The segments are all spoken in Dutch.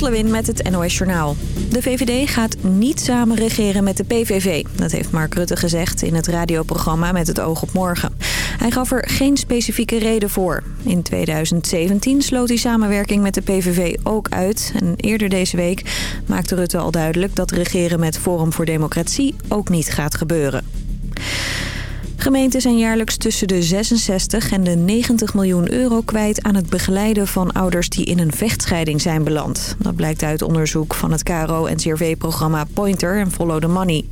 Lot met het NOS Journaal. De VVD gaat niet samen regeren met de PVV. Dat heeft Mark Rutte gezegd in het radioprogramma Met het oog op morgen. Hij gaf er geen specifieke reden voor. In 2017 sloot hij samenwerking met de PVV ook uit. En eerder deze week maakte Rutte al duidelijk dat regeren met Forum voor Democratie ook niet gaat gebeuren. Gemeenten zijn jaarlijks tussen de 66 en de 90 miljoen euro kwijt aan het begeleiden van ouders die in een vechtscheiding zijn beland. Dat blijkt uit onderzoek van het KRO-NCRV-programma Pointer en Follow the Money.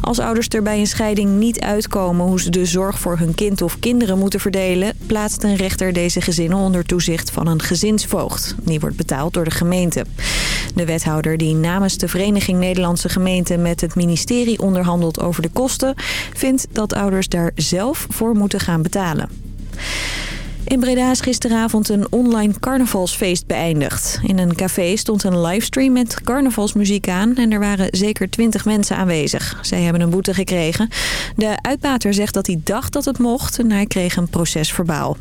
Als ouders er bij een scheiding niet uitkomen hoe ze de zorg voor hun kind of kinderen moeten verdelen... plaatst een rechter deze gezinnen onder toezicht van een gezinsvoogd. Die wordt betaald door de gemeente. De wethouder die namens de Vereniging Nederlandse Gemeenten met het ministerie onderhandelt over de kosten... vindt dat ouders zelf voor moeten gaan betalen. In Breda is gisteravond een online carnavalsfeest beëindigd. In een café stond een livestream met carnavalsmuziek aan... en er waren zeker twintig mensen aanwezig. Zij hebben een boete gekregen. De uitbater zegt dat hij dacht dat het mocht... en hij kreeg een procesverbaal.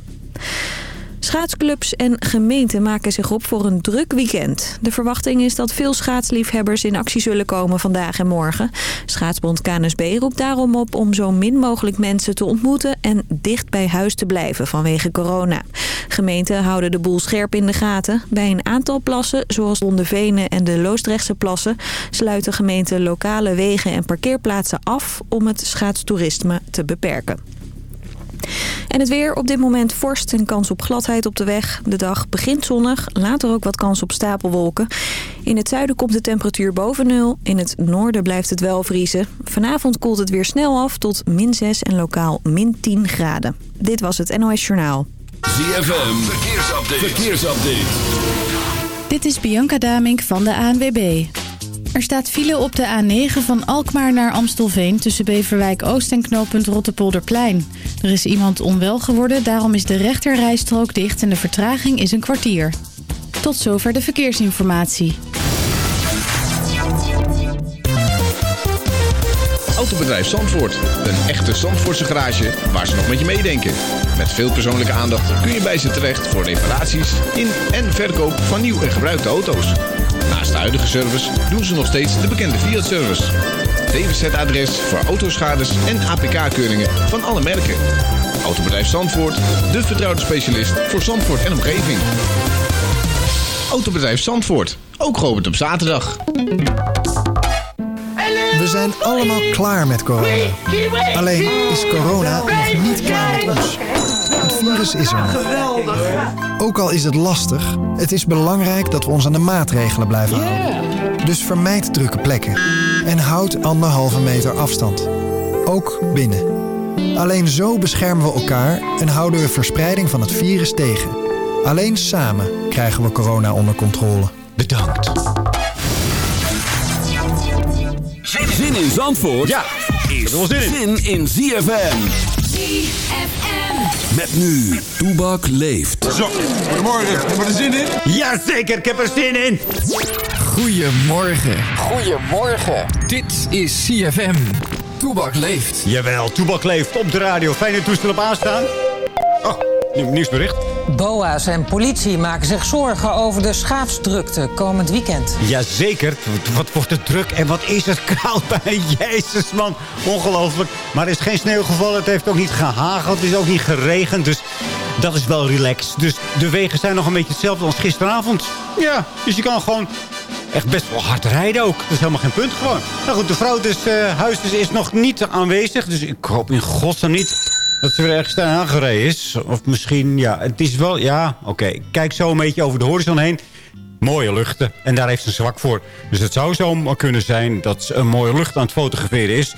Schaatsclubs en gemeenten maken zich op voor een druk weekend. De verwachting is dat veel schaatsliefhebbers in actie zullen komen vandaag en morgen. Schaatsbond KNSB roept daarom op om zo min mogelijk mensen te ontmoeten... en dicht bij huis te blijven vanwege corona. Gemeenten houden de boel scherp in de gaten. Bij een aantal plassen, zoals Venen en de Loosdrechtse plassen... sluiten gemeenten lokale wegen en parkeerplaatsen af om het schaatstoerisme te beperken. En het weer op dit moment vorst en kans op gladheid op de weg. De dag begint zonnig, later ook wat kans op stapelwolken. In het zuiden komt de temperatuur boven nul. In het noorden blijft het wel vriezen. Vanavond koelt het weer snel af tot min 6 en lokaal min 10 graden. Dit was het NOS Journaal. ZFM, verkeersupdate. verkeersupdate. Dit is Bianca Damink van de ANWB. Er staat file op de A9 van Alkmaar naar Amstelveen... tussen Beverwijk Oost en knooppunt Rottepolderplein. Er is iemand onwel geworden, daarom is de rechterrijstrook dicht... en de vertraging is een kwartier. Tot zover de verkeersinformatie. Autobedrijf Zandvoort. Een echte Zandvoortse garage waar ze nog met je meedenken. Met veel persoonlijke aandacht kun je bij ze terecht... voor reparaties in en verkoop van nieuw en gebruikte auto's. Naast de huidige service doen ze nog steeds de bekende Fiat-service. DWZ-adres voor autoschades en APK-keuringen van alle merken. Autobedrijf Zandvoort, de vertrouwde specialist voor Zandvoort en omgeving. Autobedrijf Zandvoort, ook geopend op zaterdag. We zijn allemaal klaar met corona. Alleen is corona nog niet klaar met ons. Virus is er nog. Ook al is het lastig, het is belangrijk dat we ons aan de maatregelen blijven houden. Dus vermijd drukke plekken. En houd anderhalve meter afstand. Ook binnen. Alleen zo beschermen we elkaar en houden we verspreiding van het virus tegen. Alleen samen krijgen we corona onder controle. Bedankt. Zin in Zandvoort Ja, is er zin in. zin in ZFM. Met nu, Toebak leeft. Zo, goedemorgen. Heb je er zin in? Jazeker, ik heb er zin in. Goedemorgen. Goedemorgen. Dit is CFM. Toebak leeft. Jawel, Toebak leeft op de radio. Fijne toestel op aanstaan. Oh, nieuw- nieuwsbericht. BOA's en politie maken zich zorgen over de schaapsdrukte komend weekend. Jazeker. Wat- wordt het druk en wat is het koud bij Jezus, man. Ongelooflijk. Maar er is geen sneeuw gevallen. Het heeft ook niet gehageld. Het is ook niet geregend. Dus dat is wel relaxed. Dus de wegen zijn nog een beetje hetzelfde als gisteravond. Ja, dus je kan gewoon echt best wel hard rijden ook. Dat is helemaal geen punt gewoon. Nou goed, de vrouw dus, eh, huis dus is nog niet aanwezig. Dus ik hoop in godsnaam niet dat ze weer ergens aangereden is. Of misschien, ja, het is wel, ja, oké. Kijk zo een beetje over de horizon heen. Mooie luchten. En daar heeft ze een zwak voor. Dus het zou zo kunnen zijn dat ze een mooie lucht aan het fotograferen is.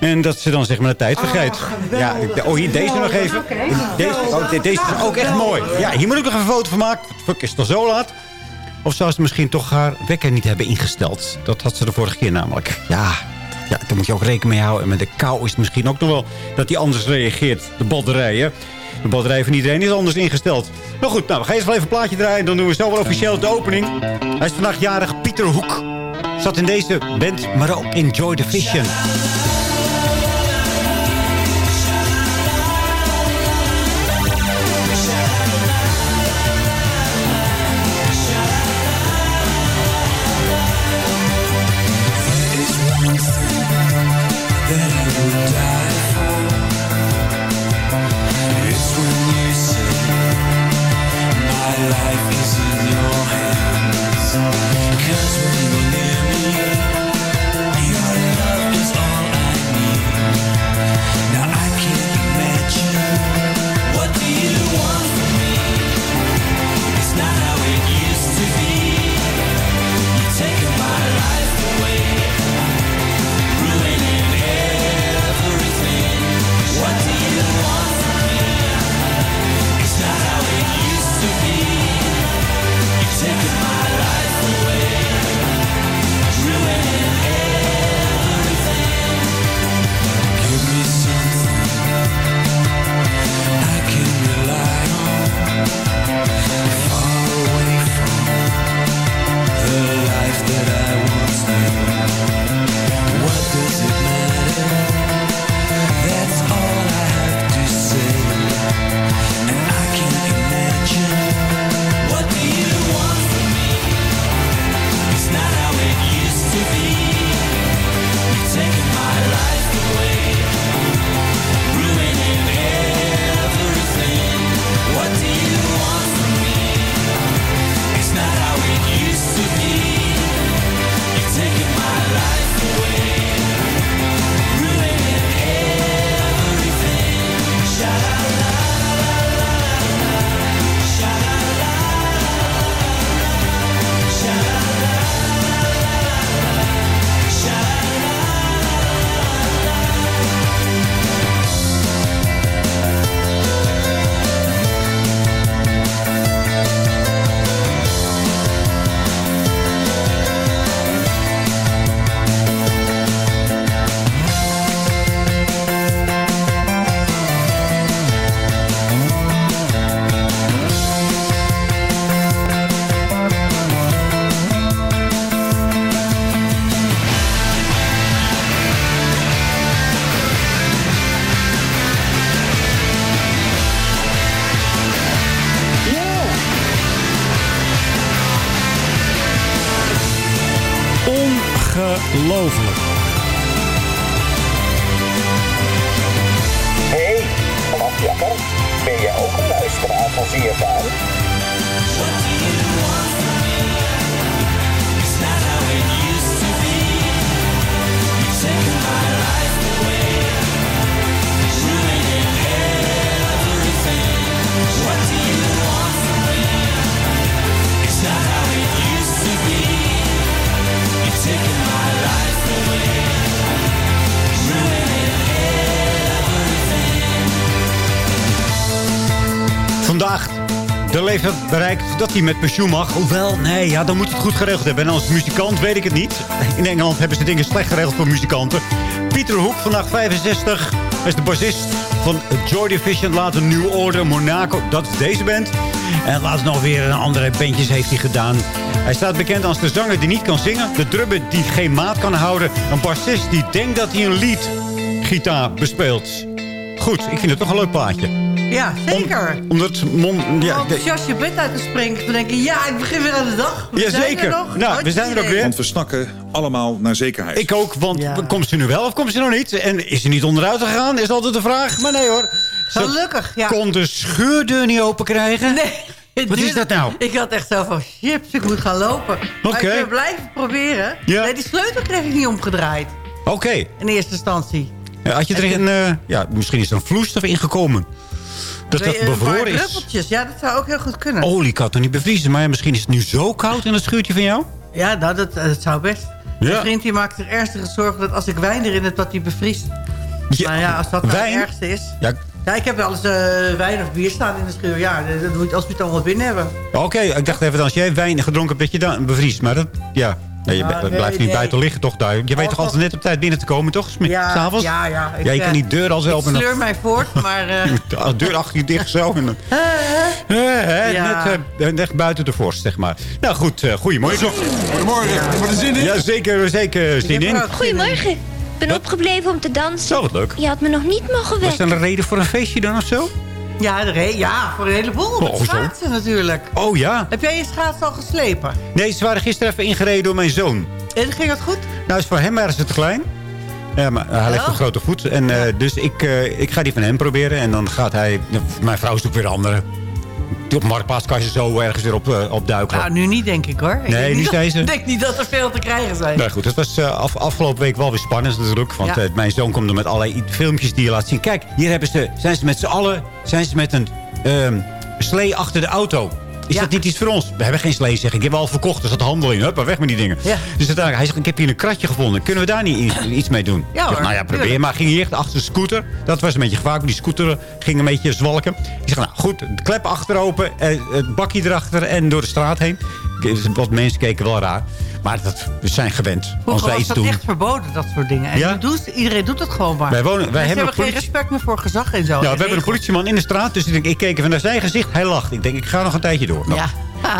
En dat ze dan zeg maar de tijd vergeet. ja, ik- oh, hier deze nog even. Deze, oh, de- deze is ook echt mooi. Ja, hier moet ik nog even een foto van maken. Fuck, is het al zo laat? Of zou ze misschien toch haar wekker niet hebben ingesteld? Dat had ze de vorige keer namelijk. Ja, ja daar moet je ook rekening mee houden. En met de kou is het misschien ook nog wel dat hij anders reageert. De batterijen. De batterij van iedereen is anders ingesteld. Nou goed, nou, we gaan eerst wel even een plaatje draaien. Dan doen we zo wel officieel de opening. Hij is vandaag jarig Pieter Hoek. Zat in deze band, maar ook in Joy Division. Ongelooflijk. Hey, Jakker, ben jij ook een luisteraar van ZFM? Vandaag de leeftijd bereikt dat hij met pensioen mag. Hoewel, nee, ja, dan moet het goed geregeld hebben. En als muzikant weet ik het niet. In Engeland hebben ze dingen slecht geregeld voor muzikanten. Pieter Hoek, vandaag 65. Hij is de bassist van Joy Division. Later New Order, Monaco. Dat is deze band. En laatst nog weer een andere bandjes heeft hij gedaan. Hij staat bekend als de zanger die niet kan zingen. De drummer die geen maat kan houden. Een bassist die denkt dat hij een leadgitaar bespeelt. Goed, ik vind het toch een leuk plaatje. Ja, zeker. Om, omdat mon, ja, Om enthousiast je bed uit te springen. Dan denk je, ja, ik begin weer aan de dag. We Ja, zijn er zeker. nog. Nou, we zijn er ook weer. Want we snakken allemaal naar zekerheid. Ik ook, want komt ze nu wel of komt ze nog niet? En is ze niet onderuit gegaan? Is altijd de vraag. Maar nee hoor. Ze Gelukkig, ja. kon de schuurdeur niet open krijgen. Nee. Wat is dat nou? Ik had echt zo van, chips, ik moet gaan lopen. Maar Oké. ik ben blijven proberen. Ja. Nee, die sleutel kreeg ik niet omgedraaid. Oké. In eerste instantie. Ja, Had je er een, eh, ja, misschien is er een vloeistof ingekomen. Dat dat bevroren is. druppeltjes, ja, dat zou ook heel goed kunnen. Olie kan toch niet bevriezen? Maar ja, misschien is het nu zo koud in het schuurtje van jou? Ja, nou, dat, eh, dat zou best. Ja. Mijn vriend die maakt zich ernstige zorgen dat als ik wijn erin heb, dat die bevriest. Ja, Nou ja, als dat nou het ergste is. Ja, Ja, ik heb wel eens eh, wijn of bier staan in de schuur. Ja, dat moet als we het allemaal binnen hebben. Oké, ik dacht even dat als jij wijn gedronken hebt, dat je dan bevriest. Maar dat, ja... Nee, je Ah, nee, blijft niet nee. buiten liggen, toch? Daar. Je weet Oh, toch altijd net op tijd binnen te komen, toch? Ja, S'avonds? ja, ja. Ik, ja, je eh, kan die deur al zelf... Ik sleur mij voort, maar... eh, De deur achter je dicht zo. En dan, Eh, hè, Ja. Net, eh, net buiten de vorst, zeg maar. Nou goed, uh, goedemorgen. Goedemorgen, heb je er zin in? Ja, zeker, zeker zin in. Goedemorgen. Ik ben opgebleven om te dansen. Zo, wat leuk. Je had me nog niet mogen Was er wekken. een reden voor een feestje dan of zo? Ja, de ja, voor een heleboel. Met Oh, zo. schaatsen natuurlijk. Oh ja. Heb jij je schaats al geslepen? Nee, ze waren gisteren even ingereden door mijn zoon. En ging het goed? Nou, is voor hem waren ze te klein. Ja, maar hij heeft Oh. een grote voet. En, eh, dus ik, eh, ik ga die van hem proberen. En dan gaat hij... Mijn vrouw zoekt weer andere. Op Marktplaats kan je zo ergens weer op, eh, opduiken. Nou, nu niet denk ik hoor. Ik Nee, denk nu niet zei dat- ze- Ik denk niet dat er veel te krijgen zijn. Nou goed, het was eh, af, afgelopen week wel weer spannend natuurlijk. Want Ja. eh, mijn zoon komt er met allerlei filmpjes die je laat zien. Kijk, hier hebben ze, zijn ze met z'n allen zijn ze met een ehm, slee achter de auto. Is Ja. dat niet iets voor ons? We hebben geen slee, zeg ik. Ik heb al verkocht, dus dat handel in. Hup, maar weg met die dingen. Ja. Dus uiteindelijk, hij zegt, ik heb hier een kratje gevonden. Kunnen we daar niet iets, mee doen? Ja, hoor, nou ja, probeer tuurlijk. maar. Ging hier echt achter de scooter. Dat was een beetje gevaarlijk. Die scooter ging een beetje zwalken. Ik zeg, nou goed, de klep achteropen. Eh, het bakje erachter en door de straat heen. Wat mensen keken wel raar. Maar dat, we zijn gewend. Als Vroeger wij was iets dat doen. echt verboden, dat soort dingen. En Ja? doet, iedereen doet het gewoon maar. Wij wonen- wij hebben geen respect meer voor gezag en zo. Ja, we En hebben een politieman in de straat. Dus ik, denk, ik keek even naar zijn gezicht. Hij lacht. Ik denk, ik ga nog een tijdje door. Nou, Ja.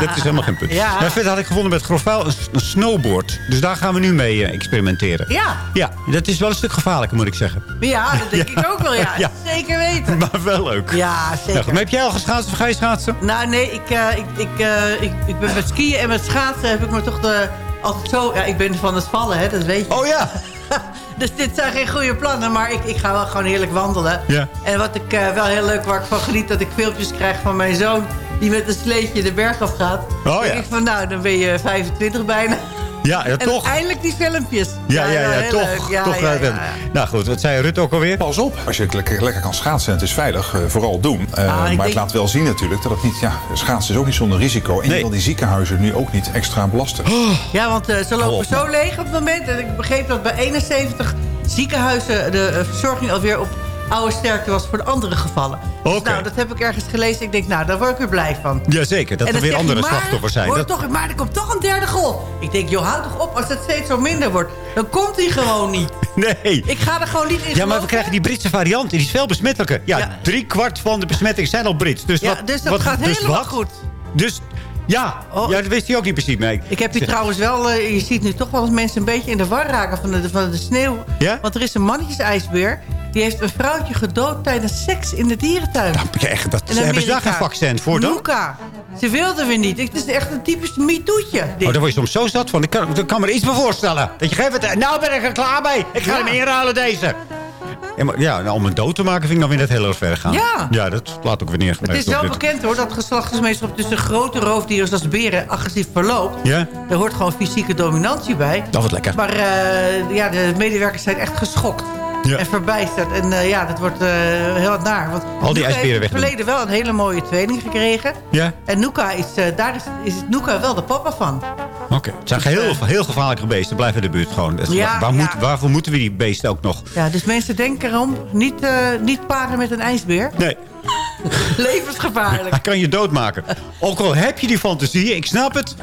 Dat is helemaal geen punt. Ja. Maar verder had ik gevonden met Grofaal een, een snowboard. Dus daar gaan we nu mee eh, experimenteren. Ja. Ja, dat is wel een stuk gevaarlijker, moet ik zeggen. Ja, dat denk ik ook wel, ja. Ja. Zeker weten. Maar wel leuk. Ja, zeker. maar heb jij al geschaatst of ga je schaatsen? Nou, nee, ik, eh, ik, ik, eh, ik, ik ben met skiën en met schaatsen heb ik me toch de, altijd zo... Ja, ik ben van het vallen, hè, dat weet je. Oh ja. dus dit zijn geen goede plannen, maar ik, ik ga wel gewoon heerlijk wandelen. Ja. En wat ik wel heel leuk, waar ik van geniet, dat ik filmpjes krijg van mijn zoon... die met een sleetje de berg af gaat. Oh, Dan ja. denk ik van, nou, dan ben je 25 bijna. Ja, ja En toch. eindelijk die filmpjes. Ja, ja, ja, toch. Ja, toch ja, eh, ja, ja. Nou goed, wat zei Rutte ook alweer? Pas op, als je het lekker, lekker kan schaatsen en het is veilig, eh, vooral doen. Eh, Ah, ik maar denk- het laat wel zien natuurlijk dat het niet... Ja, schaatsen is ook niet zonder risico. En Nee. je wil die ziekenhuizen nu ook niet extra belasten. Ja, want ze lopen op, zo leeg op het moment. En ik begreep dat bij 71 ziekenhuizen de verzorging alweer op oude sterkte was voor de andere gevallen. Dus nou, dat heb ik ergens gelezen. Ik denk, nou, daar word ik weer blij van. Jazeker, dat er weer andere maar, slachtoffers zijn. Dat, toch, maar er komt toch een derde golf. Ik denk, joh, houd toch op. Als het steeds zo minder wordt, dan komt hij gewoon niet. nee. Ik ga er gewoon niet in Ja, maar we krijgen die Britse variant. Die is veel besmettelijker. Ja, Ja. drie kwart van de besmettingen zijn al Brits. Dus, Ja, wat, dus dat wat- gaat dus helemaal wat? goed. Dus ja, Oh. ja, dat wist hij ook niet precies mee. Ik heb hier trouwens wel... eh, je ziet nu toch wel eens mensen een beetje in de war raken van de, van de sneeuw. Ja? Want er is een mannetjesijsbeer. Die heeft een vrouwtje gedood tijdens seks in de dierentuin. Echt, dat, In hebben ze daar geen vaccin voor dan? Luca. Ze wilden weer niet. Het is echt een typisch MeToo'tje. Oh, daar word je soms zo zat van. Ik kan, ik kan me er iets bij voorstellen. Dat je geeft het... Nou ben ik er klaar mee. Ik ga Ja. hem inruilen, deze. Ja, maar, ja nou, om een dood te maken vind ik dan weer net heel erg ver gaan. Ja. Ja, dat laat ook weer neer. Het is wel bekend hoor, dat geslachtsgemeenschap tussen grote roofdieren zoals beren agressief verloopt. Ja? Er hoort gewoon fysieke dominantie bij. Dat wordt lekker. Maar eh, ja, de medewerkers zijn echt geschokt. Ja. En verbijsterd. En eh, ja, dat wordt eh, heel wat naar. Want Al die ijsberen heeft in het verleden wel een hele mooie tweeling gekregen. Ja? En Nuka is, eh, daar is, is Nuka wel de papa van. Oké. Het zijn heel, heel gevaarlijke beesten. Blijven in de buurt gewoon. Ja, waar. Moet, waarvoor moeten we die beesten ook nog? Ja, dus mensen denken erom. Niet, niet paren met een ijsbeer. Nee. Levensgevaarlijk. Hij kan je doodmaken. Ook al heb je die fantasie, ik snap het.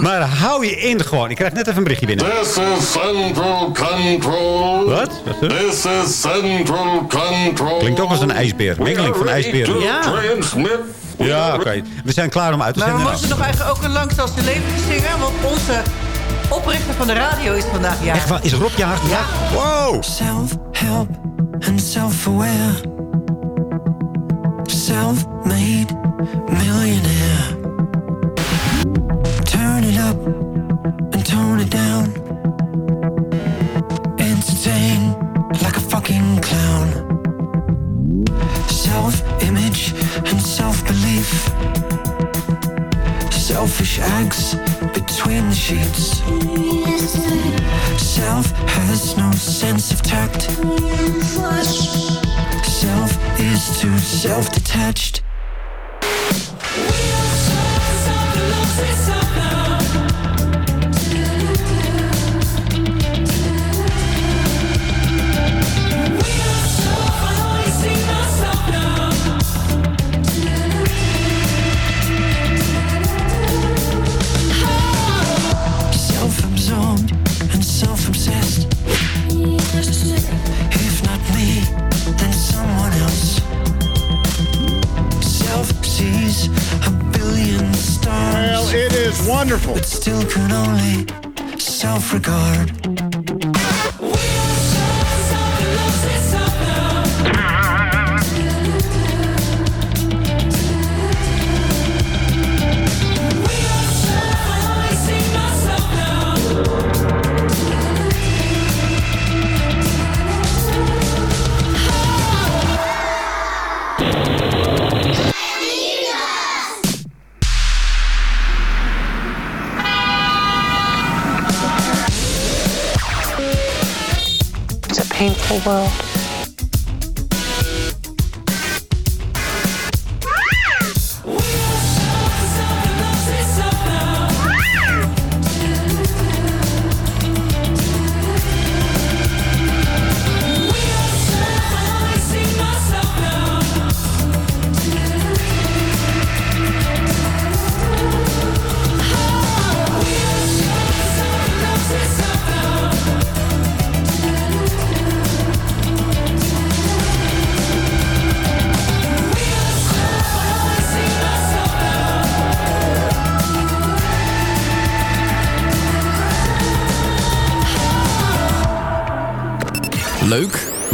Maar hou je in gewoon. Ik krijg net even een berichtje binnen. This is Central Control. Wat? Wat is? This is Central Control. Klinkt ook als een ijsbeer. Mengeling van ijsberen. Ja. Ja, oké. We zijn klaar om uit te Maar we zenden. moesten nog eigenlijk ook een langs als de leven zingen. Want onze oprichter van de radio is vandaag jarig. Echt waar? Is Rob jarig? Ja. Wow! Self-help and self-aware Self-made millionaire. Turn it up and tone it down Selfish acts between the sheets Self has no sense of tact. Self is too self-detached. Self-absorbed is wonderful. But still can only self-regard. It's beautiful world.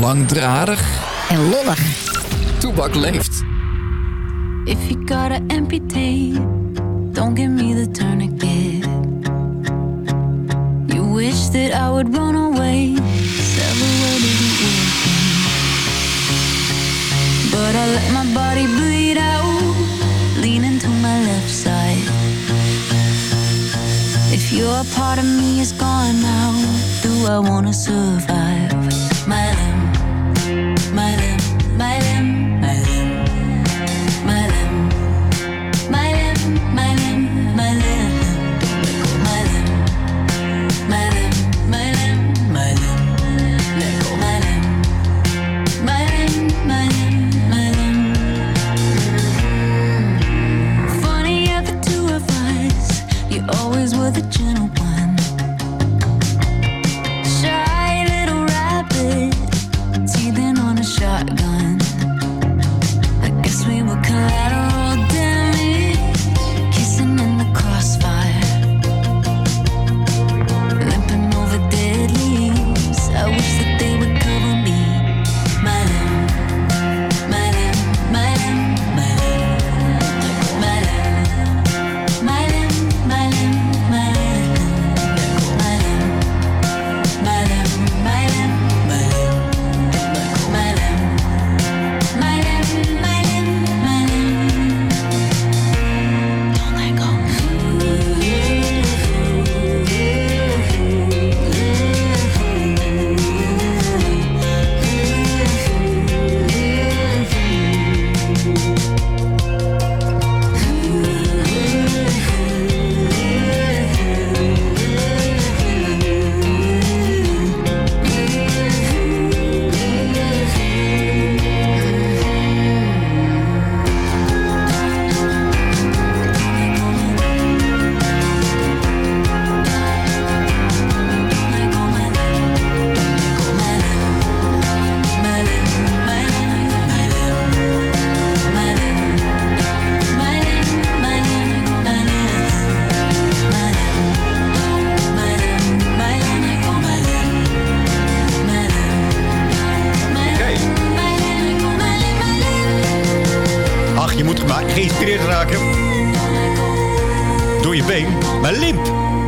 Langdradig en lollig. Toebak leeft. If you gotta amputate, don't give me the tourniquet. You wish that I would run away, several. But I let my body bleed out, leaning to my left side. If your part of me is gone now, do I wanna survive?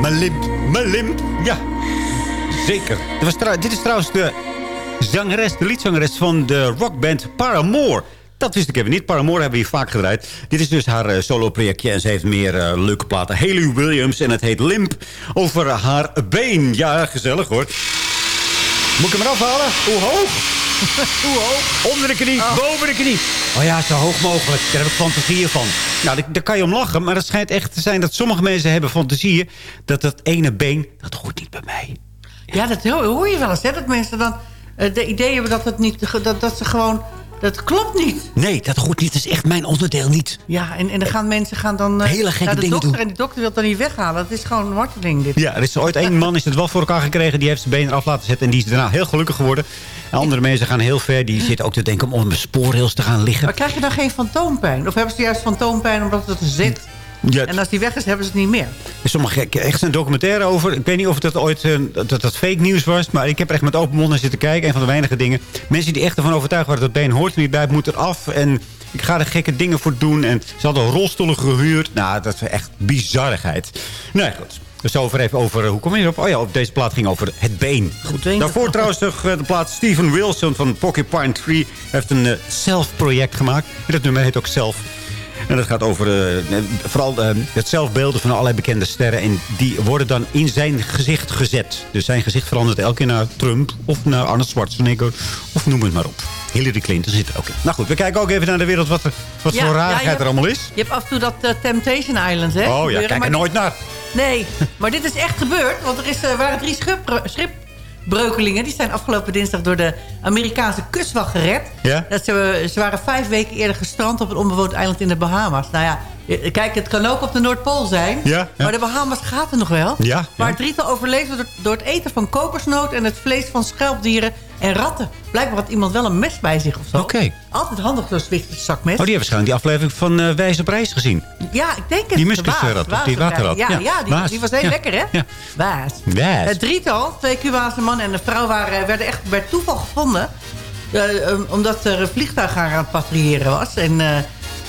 Maar limp. Maar limp. Ja. Zeker. Was dit is trouwens de zangeres, de liedzangeres van de rockband Paramore. Dat wist ik even niet. Paramore hebben we hier vaak gedraaid. Dit is dus haar eh, solo-projectje en ze heeft meer eh, leuke platen. Haley Williams en het heet Limp over haar been. Ja, gezellig hoor. Moet ik hem eraf halen? Hoe hoog? Hoe hoog? Onder de knie, boven de knie. Oh ja, zo hoog mogelijk. Daar heb ik fantasieën van. Nou, daar, daar kan je om lachen. Maar het schijnt echt te zijn dat sommige mensen hebben fantasieën... dat dat ene been, dat hoort niet bij mij. Ja, dat hoor hoor je wel eens. Hè? Dat mensen dan eh, de idee hebben dat, het niet, dat, dat ze gewoon... Dat klopt niet. Nee, dat hoort niet. Dat is echt mijn onderdeel niet. Ja, en, en dan gaan mensen gaan dan eh, Hele gekke naar de dingen dokter... doen. en die dokter wil het dan niet weghalen. Dat is gewoon een marteling dit. Ja, er is ooit één man is het wel voor elkaar gekregen. Die heeft zijn been eraf laten zetten. En die is daarna heel gelukkig geworden. En andere mensen gaan heel ver. Die zitten ook te denken om op mijn spoorrails te gaan liggen. Maar krijg je dan geen fantoompijn? Of hebben ze juist fantoompijn omdat het zit? Ja, En als die weg is, hebben ze het niet meer. Er is sommige echt een documentaire over. Ik weet niet of dat ooit eh, dat, dat fake nieuws was. Maar ik heb er echt met open mond naar zitten kijken. Een van de weinige dingen. Mensen die echt ervan overtuigd waren dat been hoort er niet bij. Het moet eraf. En ik ga er gekke dingen voor doen. En ze hadden rolstoelen gehuurd. Nou, dat is echt bizarigheid. Nee, goed. Dus over even over, eh, hoe kom je erop? Oh ja, op deze plaat ging over het been. Goed. Daarvoor trouwens nog eh, de plaat Steven Wilson van Porcupine Tree. heeft een eh, zelfproject gemaakt. En dat nummer heet ook Zelf. En dat gaat over eh, vooral eh, het zelfbeelden van allerlei bekende sterren. En die worden dan in zijn gezicht gezet. Dus zijn gezicht verandert elke keer naar Trump of naar Arnold Schwarzenegger. Of noem het maar op. Hillary Clinton zit er ook in. Nou goed, we kijken ook even naar de wereld wat, er, wat Ja, voor ja, hebt- er allemaal is. Je hebt af en toe dat eh, Temptation Island, hè? Oh ja, kijk er nooit naar. Nee, maar dit is echt gebeurd. Want er is, eh, waren drie schipbre- schipbreukelingen. Die zijn afgelopen dinsdag door de Amerikaanse kustwacht gered. Ja? Dat ze, ze waren vijf weken eerder gestrand op een onbewoond eiland in de Bahama's. Nou ja, eh, kijk, het kan ook op de Noordpool zijn. Ja, ja. Maar de Bahama's gaat er nog wel. Ja, Maar het drietal overleefde door, door het eten van kokosnoot... en het vlees van schelpdieren en ratten. Blijkbaar had iemand wel een mes bij zich of zo. Oké. Altijd handig zo'n zakmes. Oh, die hebben waarschijnlijk die aflevering van eh Wijze op reis gezien. Ja, ik denk het. Die muskusrat, of die waterrat. Ja, Ja, ja, die, die was heel Ja. lekker, hè? Ja. Waas. Waas. Het drietal, twee Cubaanse man en een vrouw... Waren, werden echt bij toeval gevonden. eh, um, omdat er een vliegtuig aan het patrouilleren was. En eh,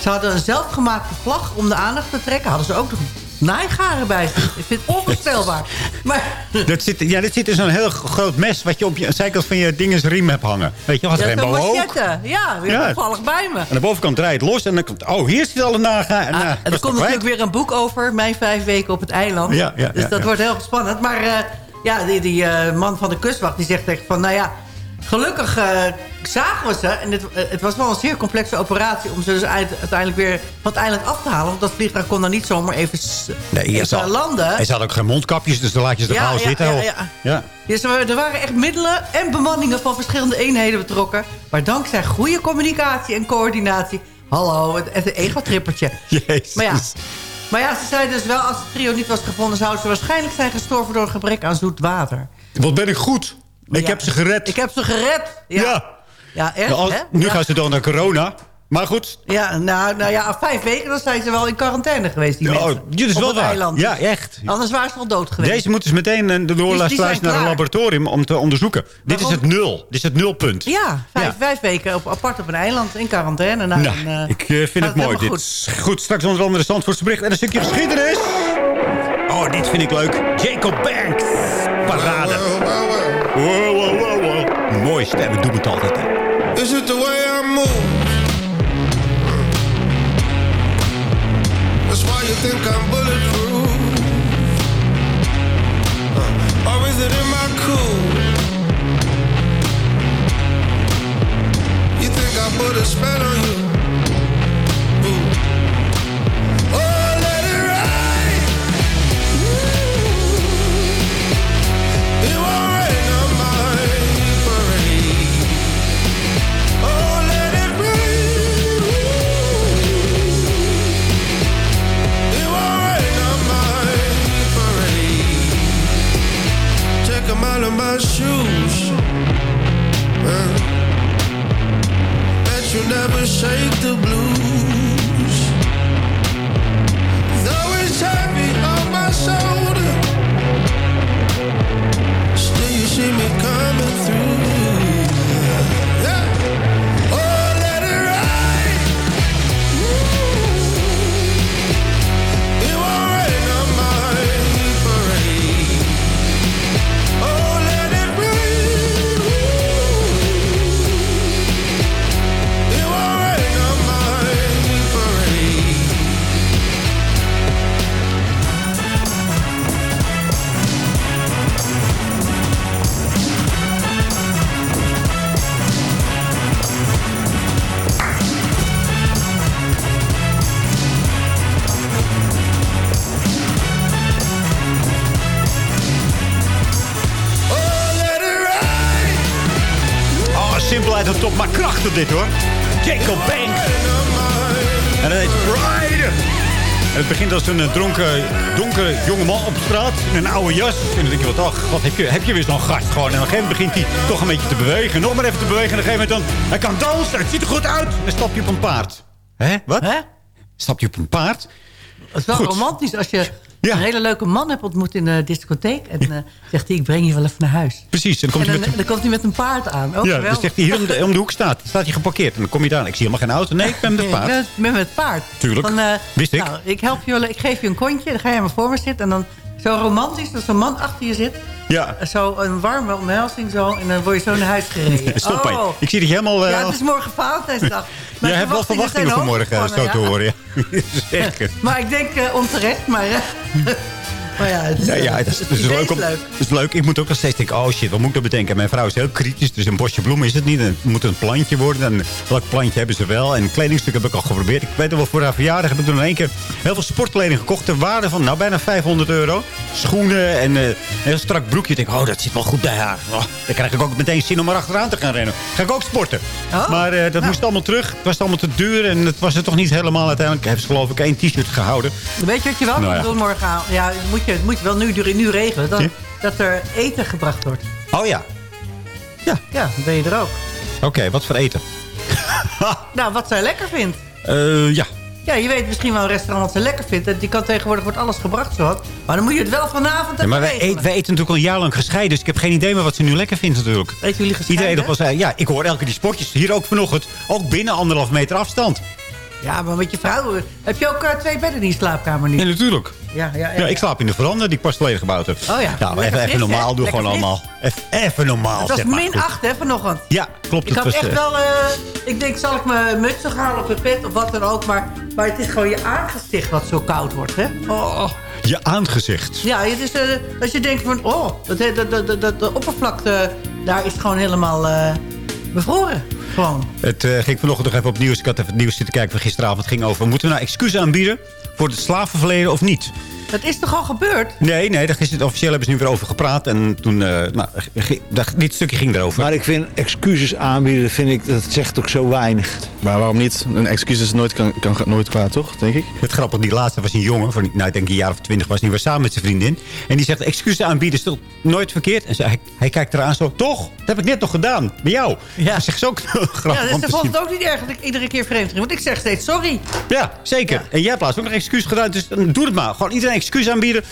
ze hadden een zelfgemaakte vlag om de aandacht te trekken. Hadden ze ook nog naaigaren bij. Ik vind het onvoorstelbaar. Maar Dat zit, ja, dit zit in zo'n heel groot mes... wat je op je zijkant van je dingesriem hebt hangen. Weet je, wat ja, ook. machette. Ja, weer Ja. toevallig bij me. Aan de bovenkant draait het los en dan komt... Oh, hier zit al een naga. En, Ah, eh, en dat er komt natuurlijk weer een boek over. Mijn vijf weken op het eiland. Ja, ja, dus dat wordt heel spannend. Maar eh, ja, die, die eh, man van de kustwacht die zegt echt van... Nou ja, gelukkig eh, zagen we ze. En het, eh, het was wel een zeer complexe operatie... om ze dus eind- uiteindelijk weer van het eiland af te halen. Want dat vliegtuig kon dan niet zomaar even, Nee, even zal- landen. Hij had ook geen mondkapjes, dus dan laat je ze er Ja, gauw ja, zitten. ja, ja. ja. Dus er er waren echt middelen en bemanningen van verschillende eenheden betrokken. Maar dankzij goede communicatie en coördinatie... Hallo, het, het ego-trippertje. Jezus. Maar ja, maar ja, ze zeiden dus wel... als het trio niet was gevonden... zouden ze waarschijnlijk zijn gestorven door een gebrek aan zoet water. Wat ben ik goed. Ik Ja. heb ze gered. Ik heb ze gered. Ja, ja. Ja. echt, Nou, als- hè? nu ja. gaan ze door naar corona. Maar goed. Ja, nou, nou ja, vijf weken dan zijn ze wel in quarantaine geweest, die Ja, mensen. oh, dit is wel waar. eiland. Ja, echt. Anders waren ze al dood geweest. Deze moeten ze meteen de doorlaatst zijn naar een laboratorium om te onderzoeken. Dit is het nul. Dit is het nulpunt. Ja, vijf, Ja. vijf weken op, apart op een eiland in quarantaine. Nou, Nou, en, eh, ik eh, vind het mooi. Dit goed. goed. Straks onder andere de Zandvoortse bericht en een stukje geschiedenis. Oh, dit vind ik leuk. Jacob Banks. Parade. Wow, wow, wow, wow. Mooie stem, ik doe het altijd. hè. Is it the way I move? That's why you think I'm bulletproof. Or is it in my cool? You think I put a spell on you? Never shake the blues. Though it's heavy on my shoulder, still you see me de top, maar krachtig dit hoor. Jacob Banks. En dat heet Pride. En het begint als een eh, dronken, donkere jongeman op straat in een oude jas. En dan denk je, wat, ach, wat heb je, heb je weer zo'n gast gewoon. En op een gegeven moment begint hij toch een beetje te bewegen. Nog maar even te bewegen. En op een gegeven moment dan, hij kan dansen, het ziet er goed uit. En stap je op een paard. Hè? Wat? Hè? Stap je op een paard? Het is wel Goed. romantisch als je een hele leuke man hebt ontmoet in de discotheek. En eh, zegt hij, ik breng je wel even naar huis. Precies, dan komt en hij met een... dan komt hij met een paard aan. Oh, Ja, dan zegt hij hier om de, om de hoek staat. Staat hij geparkeerd. En dan kom je daar. Ik zie helemaal geen auto. Nee, ik ben met het paard. Ik ben, met het paard. Tuurlijk. Van, eh, Wist ik. Nou, ik help je wel. Ik geef je een kontje. Dan ga je maar voor me zitten. En dan zo romantisch dat zo'n man achter je zit. Ja. Zo een warme omhelzing zo. En dan word je zo naar huis gereden. Stop oh. Ik zie dat je helemaal... eh, Ja, het is morgen Valentijnsdag. Mijn Jij hebt wel verwachtingen voor morgen, hoog zo te horen. Ja. Zeker. Maar ik denk eh, onterecht. Maar, eh, maar ja, het is, Ja, is, het leuk, om, is leuk. Ik moet ook nog steeds denken, oh shit, wat moet ik dat bedenken? Mijn vrouw is heel kritisch, dus een bosje bloemen is het niet. Het moet een plantje worden. En welk plantje hebben ze wel? En een kledingstuk heb ik al geprobeerd. Ik weet nog wel, voor haar verjaardag heb ik toen in één keer heel veel sportkleding gekocht. Ter waarde van, nou, bijna 500 euro. Schoenen en eh, een heel strak broekje. Ik denk, oh, dat zit wel goed bij haar. Oh, dan krijg ik ook meteen zin om er achteraan te gaan rennen. Ga ik ook sporten. Oh. maar eh, dat moest allemaal terug. Het was allemaal te duur en het was het toch niet helemaal uiteindelijk. Hebben ze geloof ik één t-shirt gehouden. Weet je wat je wel Nou ja. doen morgen? Ja, moet je, moet je wel nu, nu regelen. Dat, Ja. dat er eten gebracht wordt. Oh ja, Ja, dan ben je er ook. oké, wat voor eten? Nou, wat zij lekker vindt. Eh, ja, Ja, je weet misschien wel een restaurant wat ze lekker vindt. En Die kan tegenwoordig wordt alles gebracht zo wat. Maar dan moet je het wel vanavond Ja, even maar wij, eten, wij eten natuurlijk al een jaar lang gescheiden. Dus ik heb geen idee meer wat ze nu lekker vindt natuurlijk. Eten jullie gescheiden? Iedereen nog wel zei, ja, ik hoor elke keer die spotjes. Hier ook vanochtend. Ook binnen anderhalf meter afstand. Ja, maar met je vrouw... eh, Heb je ook eh, twee bedden in die slaapkamer nu? Ja, natuurlijk. Ja, ja, ja. Ja, ik slaap in de veranda die ik pas geleden gebouwd heb. Oh ja. Nou, even, even normaal. hè? Doe Lekker gewoon fris. allemaal. Even, even normaal. Het was zeg maar. min Goed. 8 hè, vanochtend. Ja, klopt. Ik het had was, echt eh, wel... ik denk, zal ik mijn muts nog halen of een pet of wat dan ook. Maar, maar het is gewoon je aangezicht wat zo koud wordt, hè? Oh. Je aangezicht. Ja, het is, als je denkt van... Oh, dat, dat, dat, dat, dat- de oppervlakte daar is gewoon helemaal bevroren. Gewoon. Het eh, ging vanochtend nog even op nieuws. Ik had even het nieuws zitten kijken van gisteravond. Het ging over, moeten we nou excuses aanbieden voor het slavenverleden of niet? Dat is toch al gebeurd? Nee, nee, daar is het officieel hebben ze nu weer over gepraat. En toen, eh, nou, dat- dit stukje ging erover. Maar ik vind excuses aanbieden, vind ik, dat zegt ook zo weinig. Maar waarom niet? Een excuus is nooit, kan, kan nooit kwaad, toch? Denk ik. Het grappige, die laatste was een jongen, van, nou, ik denk een jaar of twintig was. Die was samen met zijn vriendin. En die zegt, excuses aanbieden is toch nooit verkeerd? En ze, hij, hij kijkt eraan zo, toch? Dat heb ik net nog gedaan, bij jou. Ja. Dat zegt ze ook grappig. Ja, volgens zien. het ook niet erg dat ik iedere keer vreemd ging. Want ik zeg steeds sorry. Ja, zeker. En jij hebt laatst ook nog excuus gedaan, dus dan doe het maar. Gewoon iedereen excuus aanbieden.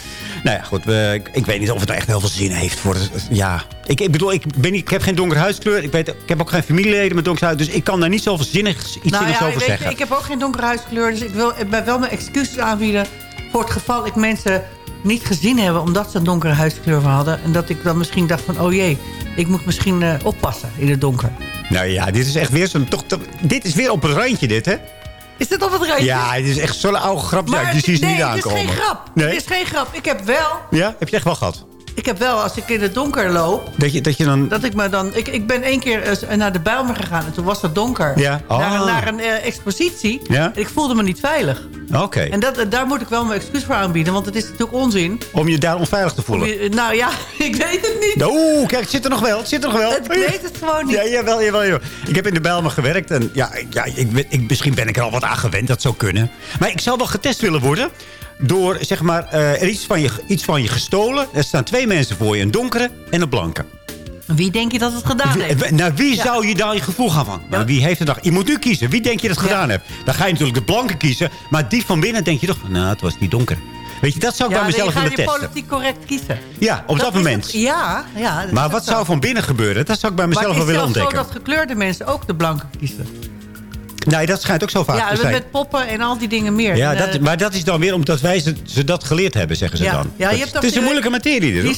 Nou ja, goed, we, ik, ik weet niet of het echt heel veel zin heeft. Voor het, ja. ik, ik bedoel, ik, ben niet, ik heb geen donkere huidskleur. Ik, weet, ik heb ook geen familieleden met donkere huid. Dus ik kan daar niet zoveel zinnigs, iets nou zinnigs ja, over weet je, zeggen. ik heb ook geen donkere huidskleur. Dus ik wil ik ben wel mijn excuses aanbieden. Voor het geval ik mensen niet gezien hebben. Omdat ze een donkere huidskleur hadden. En dat ik dan misschien dacht van, oh jee. Ik moet misschien eh, oppassen in het donker. Nou ja, dit is echt weer zo'n... Dit is weer op het randje, dit, hè? Is dit op het randje? Ja, het is echt zo'n oude grap. Ja, Maar die zie je nee, niet het is aankomen. geen grap. Nee? Het is geen grap. Ik heb wel... Ja, heb je echt wel gehad? Ik heb wel, als ik in het donker loop... Dat je, dat je dan... Dat ik me dan... Ik, ik ben één keer eh, naar de Bijlmer gegaan en toen was het donker. Ja. Naar, een- Oh. naar een eh, expositie. Ja. En ik voelde me niet veilig. Oké. En dat, daar moet ik wel mijn excuus voor aanbieden. Want het is natuurlijk onzin. Om je daar onveilig te voelen. je- nou ja, ik weet het niet. Oeh, kijk, het zit er nog wel. Het zit er nog wel. Ik weet het gewoon niet. Ja, jawel, jawel, jawel. Ik heb in de Bijlmer gewerkt. En ja, ja ik, ik, misschien ben ik er al wat aan gewend. Dat zou kunnen. Maar ik zou wel getest willen worden. Door, zeg maar, eh, er iets van, je, iets van je gestolen. Er staan twee mensen voor je. Een donkere en een blanke. Wie denk je dat het gedaan heeft? Wie- Naar wie Ja. zou je dan je gevoel gaan van? Maar wie heeft het dan? Je moet nu kiezen. Wie denk je dat het gedaan hebt? Dan ga je natuurlijk de blanke kiezen. Maar die van binnen denk je toch... Nou, het was die donker. Weet je, dat zou ik Ja, bij mezelf je gaat willen je testen. politiek correct kiezen. Ja, op dat, moment. het- ja, ja. dat Maar wat het zo. zou van binnen gebeuren? Dat zou ik bij Maar mezelf het wel willen ontdekken. zo dat gekleurde mensen ook de blanke kiezen. Nee, dat schijnt ook zo vaak Ja, te zijn. met poppen en al die dingen meer. Ja, En, dat, eh, maar dat is dan weer omdat wij ze, ze dat geleerd hebben, zeggen ze ja, dan. Ja, je Dat- hebt het is een moeilijke materie, dit. Die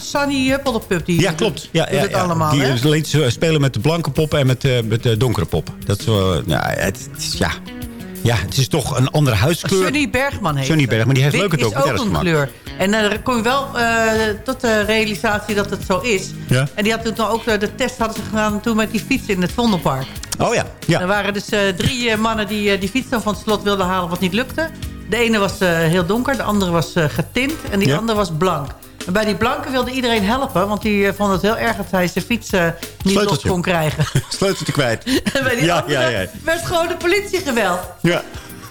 Sunny Huppeldepup, die Ja, klopt. Ja, ja, het ja. allemaal. Die hè? te spelen met de blanke poppen en met, eh, met de donkere poppen. Dat is, ja, het, ja. Ja, het is toch een andere huidskleur. Sunny Bergman heet Sunny. Bergman, die heeft Wit leuke is ook een gemaakt. kleur. En dan kom je wel eh, tot de realisatie dat het zo is. Ja. En die had toen ook eh, de test hadden ze gedaan toen met die fiets in het Vondelpark. Oh ja, ja. Er waren dus eh, drie eh, mannen die eh, die fiets dan van het slot wilden halen wat niet lukte. De ene was eh, heel donker, de andere was eh, getint en die Ja. andere was blank. En bij die blanke wilde iedereen helpen. Want die eh, vond het heel erg dat hij zijn fiets eh, niet los Sleuteltje. kon krijgen. Sleuteltje kwijt. En bij die Ja, andere ja, ja. werd gewoon de politie geweld. Ja.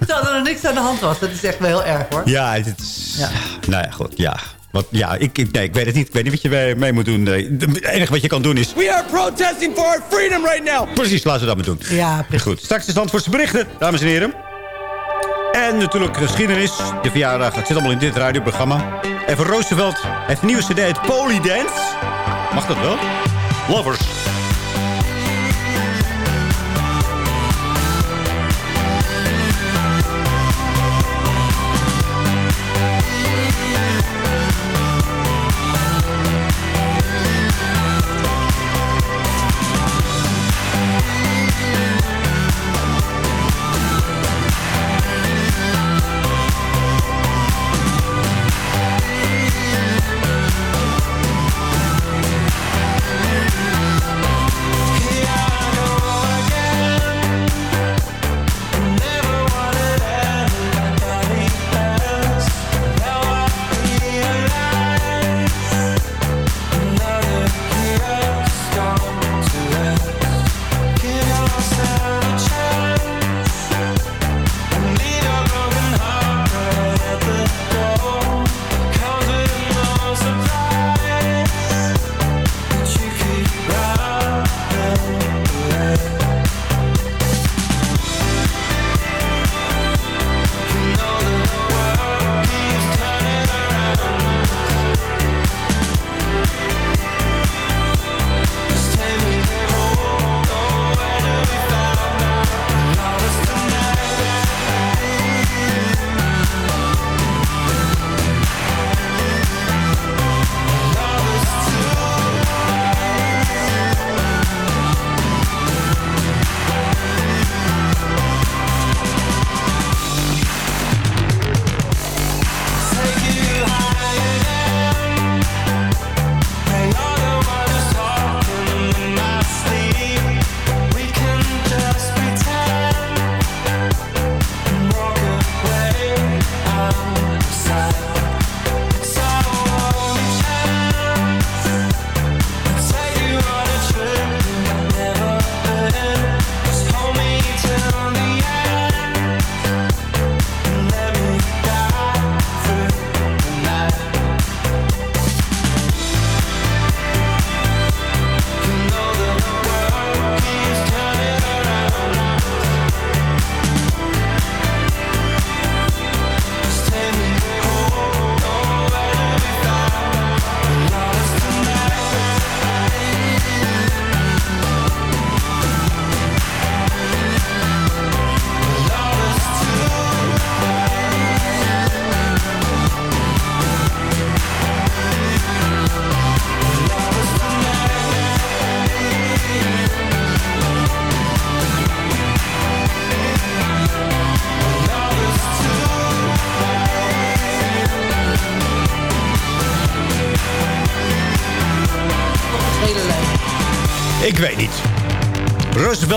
Terwijl er niks aan de hand was. Dat is echt wel heel erg hoor. Ja, het is... Nou ja, goed. Ja. Wat, ja, ik, ik, nee, ik weet het niet. Ik weet niet wat je mee, moet doen. Nee, Het enige wat je kan doen is... We are protesting for our freedom right now. Precies, laten we dat maar doen. Ja, precies. Goed, straks de Zandvoortse berichten, dames en heren. En natuurlijk geschiedenis. De verjaardag, het zit allemaal in dit radioprogramma. Even Roosevelt heeft een nieuwe cd uit Polydance. Mag dat wel? Lovers.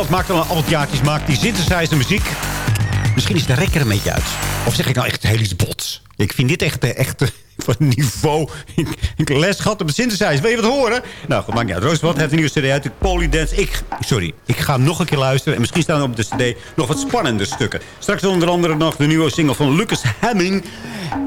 Roosevelt maakt al een aantal jaartjes maakt die synthesizer muziek. Misschien is de rekker een beetje uit. Of zeg ik nou echt heel iets bots? Ik vind dit echt, echt van niveau. Ik, les gehad op de synthesizer. Wil je wat horen? Nou, goed, maakt niet uit. Roosevelt heeft een nieuwe cd uit. Polydance. Ik, sorry, ik ga nog een keer luisteren. En misschien staan er op de cd nog wat spannende stukken. Straks onder andere nog de nieuwe single van Lucas Hamming.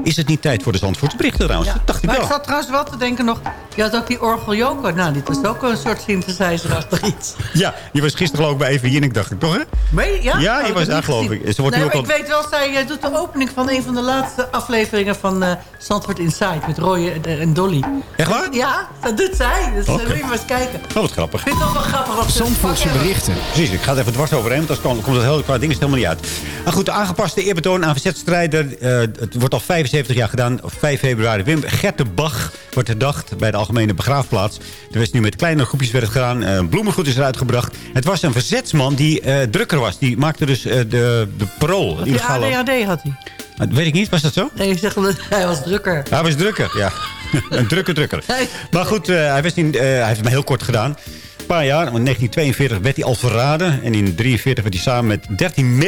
Is het niet tijd voor de Zandvoortse berichten trouwens? Dat dacht ik Maar wel. ik zat trouwens wel te denken nog... Je had ook die orgeljoker. Nou, dit was ook een soort synthesizer-achtig iets. Ja, je was gisteren geloof ik bij Even Jinnik, dacht ik toch, hè? Meen? Ja, Ja, Oh, je ik was daar, geloof ik. Ze wordt nee, nu ook al- ik weet wel, zij eh, doet de opening van een van de laatste afleveringen van eh Zandvoort Inside. Met Roy en- en Dolly. Echt waar? Ja, dat doet zij. Dus Oké. okay. moet je maar eens kijken. Oh, wat grappig. Ik vind het toch wel grappig. Wat Zandvoortse berichten. Precies, ik ga het even dwars overheen, want anders komt het hele qua ding helemaal niet uit. Maar goed, de aangepaste eerbetoon aan verzetstrijder. eh, het wordt al 75 jaar gedaan. Op 5 februari. Wim Gertenbach wordt herdacht bij de Algemene Begraafplaats. Er was nu met kleine groepjes werd het gedaan. Eh, bloemengoed is eruit gebracht. Het was een verzetsman die eh, drukker was. Die maakte dus eh, de, de parool. Die ADHD had hij. Dat weet ik niet, was dat zo? Nee, ik zeg dat hij was drukker. Hij was drukker, ja. een drukke drukker. Maar goed, hij, was in, hij heeft het maar heel kort gedaan. Een paar jaar, in 1942 werd hij al verraden. En in 1943 werd hij samen met 13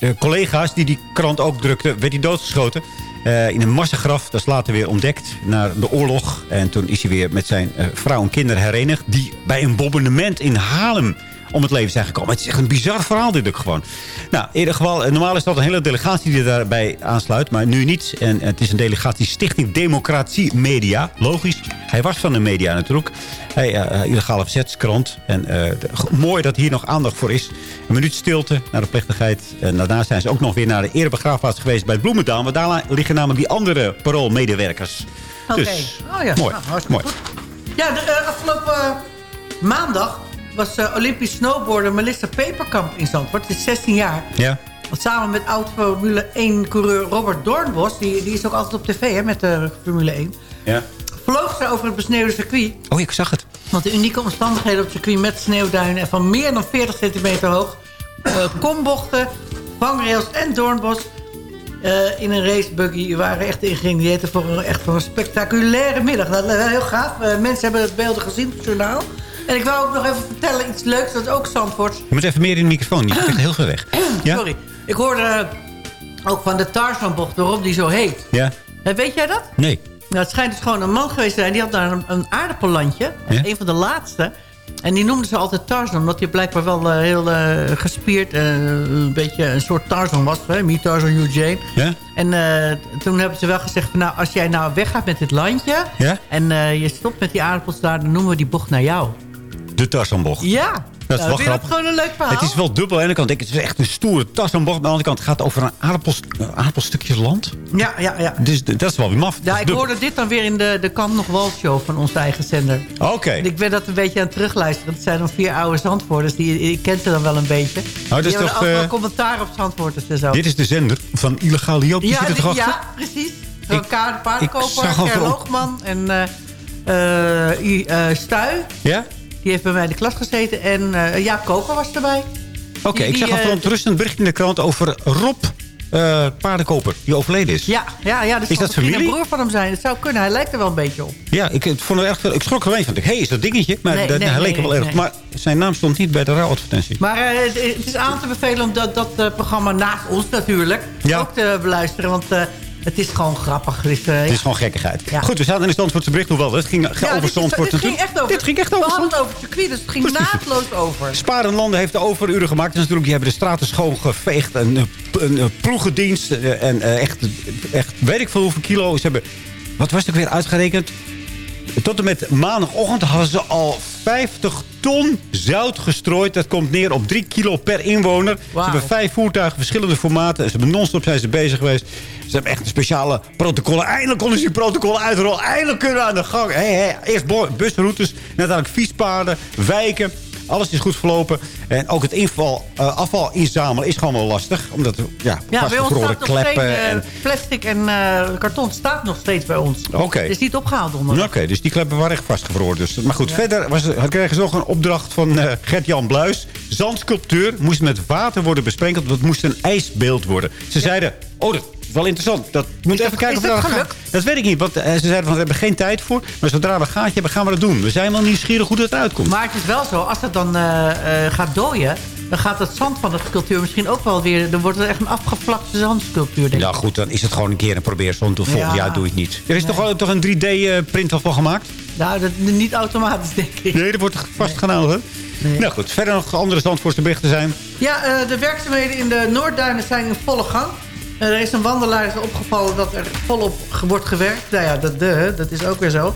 mede-collega's... die die krant ook drukten, werd hij doodgeschoten. Eh, in een massagraf. Dat is later weer ontdekt naar de oorlog. En toen is hij weer met zijn eh, vrouw en kinderen herenigd. Die bij een bombardement in Haarlem om het leven zijn gekomen. Het is echt een bizar verhaal dit ook gewoon. Nou, in ieder geval, eh, normaal is dat een hele delegatie die daarbij aansluit. Maar nu niet. En het is een delegatie Stichting Democratie Media. Logisch. Hij was van de media natuurlijk. Hij, eh, illegale verzetskrant. En eh, de- mooi dat hier nog aandacht voor is. Een minuut stilte naar de plechtigheid. En daarna zijn ze ook nog weer naar de erebegraafplaats geweest bij Bloemendaal. Want daar liggen namelijk die andere paroolmedewerkers. Oké. Dus, oh ja, mooi. Nou, mooi. goed. Ja, de, eh, afgelopen eh, maandag was eh, Olympisch snowboarder Melissa Peperkamp in Zandvoort. Het is 16 jaar. Ja. Want samen met oud-Formule 1-coureur Robert Doornbos... Die, die is ook altijd op tv hè, met de Formule 1... Ja. vloog ze over het besneeuwde circuit. Oh, ik zag het. Want de unieke omstandigheden op het circuit met sneeuwduinen... en van meer dan 40 centimeter hoog... eh, kombochten, vangrails en doornbos... eh, in een racebuggy waren echt ingeïngrediënten voor een, echt voor een spectaculaire middag. Dat was heel gaaf. Eh, mensen hebben het beelden gezien op het journaal. En ik wou ook nog even vertellen iets leuks. Dat ook Zandvoort. Je moet even meer in de microfoon. Je zit heel ver weg. Ja? Sorry. Ik hoorde eh, ook van de Tarzanbocht, waarom die zo heet. Ja? Weet jij dat? Nee. Nou, het schijnt dus gewoon een man geweest te zijn. Die had daar een, een aardappellandje. Ja? Een van de laatste. En die noemden ze altijd Tarzan. Omdat hij blijkbaar wel eh, heel eh, gespierd... en een beetje een soort Tarzan was. Hè? Me Tarzan, you Jane. Ja? En toen hebben ze wel gezegd... Van, nou, als jij nou weggaat met dit landje... Ja? en je stopt met die aardappels daar... dan noemen we die bocht naar jou. De Tarzanbocht. Ja. Dat is Nou, wel gewoon een leuk verhaal? Het is wel dubbel. Aan de ene kant denk ik, het is echt een stoere Tarzanbocht. Aan de andere kant gaat het over een aardappels, een aardappelstukje land. Ja, ja, ja. Dus dat is wel weer maf. Ja, ik dubbel. hoorde dit dan weer in de, de Kant nog Wal show van onze eigen zender. Oké. Ik ben dat een beetje aan het terugluisteren. Het zijn dan vier oude Zandvoorters. Die, ik ken ze dan wel een beetje. dat is toch, wel eh, commentaar op Zandvoorters en zo. Dit is de zender van illegale Joop. Die ja, zit dit- ja, precies. Kaart, paardenkoper, zag al Ger Loogman en eh eh, Stuy. Ja? Die heeft bij mij in de klas gezeten. En eh Jaap Koper was erbij. Oké, ik zag een eh, verontrustend bericht in de krant over Rob eh, Paardenkoper. Die overleden is. Ja, ja, ja dus Is dat familie? een broer van hem zijn. Het zou kunnen. Hij lijkt er wel een beetje op. Ja, ik, het vond er echt, ik schrok er even van. Ik, hey, is dat dingetje? Maar Nee, dat, nee, hij nee, leek er wel erg. Maar zijn naam stond niet bij de rouwadvertentie. Maar het, het is aan te bevelen om dat, dat programma naast ons natuurlijk Ja. ook te beluisteren. Want het is gewoon grappig. Eh, Het is gewoon gekkigheid. Ja. Goed, we zaten in de Zandvoortse bericht. Hoewel, het ging ja, over Zandvoort dit ging echt over. Dit ging echt over We hadden het over het circuit, dus het ging Precies. naadloos over. Sparenlanden heeft de overuren gemaakt. Dus natuurlijk, die hebben de straten schoongeveegd. Een, een, een, een ploegendienst. eh, En eh, echt, echt, weet ik veel hoeveel kilo. Ze hebben, wat was het ook weer uitgerekend? Tot en met maandagochtend hadden ze al 50 ton zout gestrooid. Dat komt neer op 3 kilo per inwoner. Ze hebben vijf voertuigen, verschillende formaten. Ze hebben non-stop zijn ze bezig geweest. Ze hebben echt een speciale protocollen. Eindelijk konden ze die protocollen uitrollen. Eindelijk kunnen we aan de gang. Hey, hey, eerst busroutes, net uiteindelijk fietspaden, wijken. Alles is goed verlopen. En ook het inval, eh, afval inzamelen is gewoon wel lastig. Omdat ja, Ja, bij ons vastgevroren staat nog steeds kleppen. eh, en- plastic en eh, karton staat nog steeds bij ons. Oké. Het is niet opgehaald onder. Oké, dus die kleppen waren echt vastgevroren. Dus. Maar goed, verder was, kregen ze nog een opdracht van Gert-Jan Bluis. Zandsculptuur moest met water worden besprenkeld. het moest een ijsbeeld worden. Ze zeiden, oh, dat wel interessant. Dat moet even kijken of dat gaan. Dat weet ik niet, want eh, ze zeiden van, we hebben geen tijd voor. Maar zodra we een gaatje hebben, gaan we dat doen. We zijn wel nieuwsgierig hoe dat eruit komt. Maar het is wel zo, als het dan eh, eh, gaat dooien... dan gaat het zand van de sculptuur misschien ook wel weer... dan wordt het echt een afgevlakte zandsculptuur, denk ik. Nou goed, dan is het gewoon een keer een probeersel. Volgend Ja. jaar doe je het niet. Er is toch, wel- toch een 3D-print al van gemaakt? Nou, dat, niet automatisch, denk ik. Nee, dat wordt vastgehouden. Nou goed, verder nog andere Zandvoortse berichten zijn. Ja, de werkzaamheden in de Noordduinen zijn in volle gang. Eh, er is een wandelaar is opgevallen dat er volop wordt gewerkt. Nou ja, dat, de, dat is ook weer zo.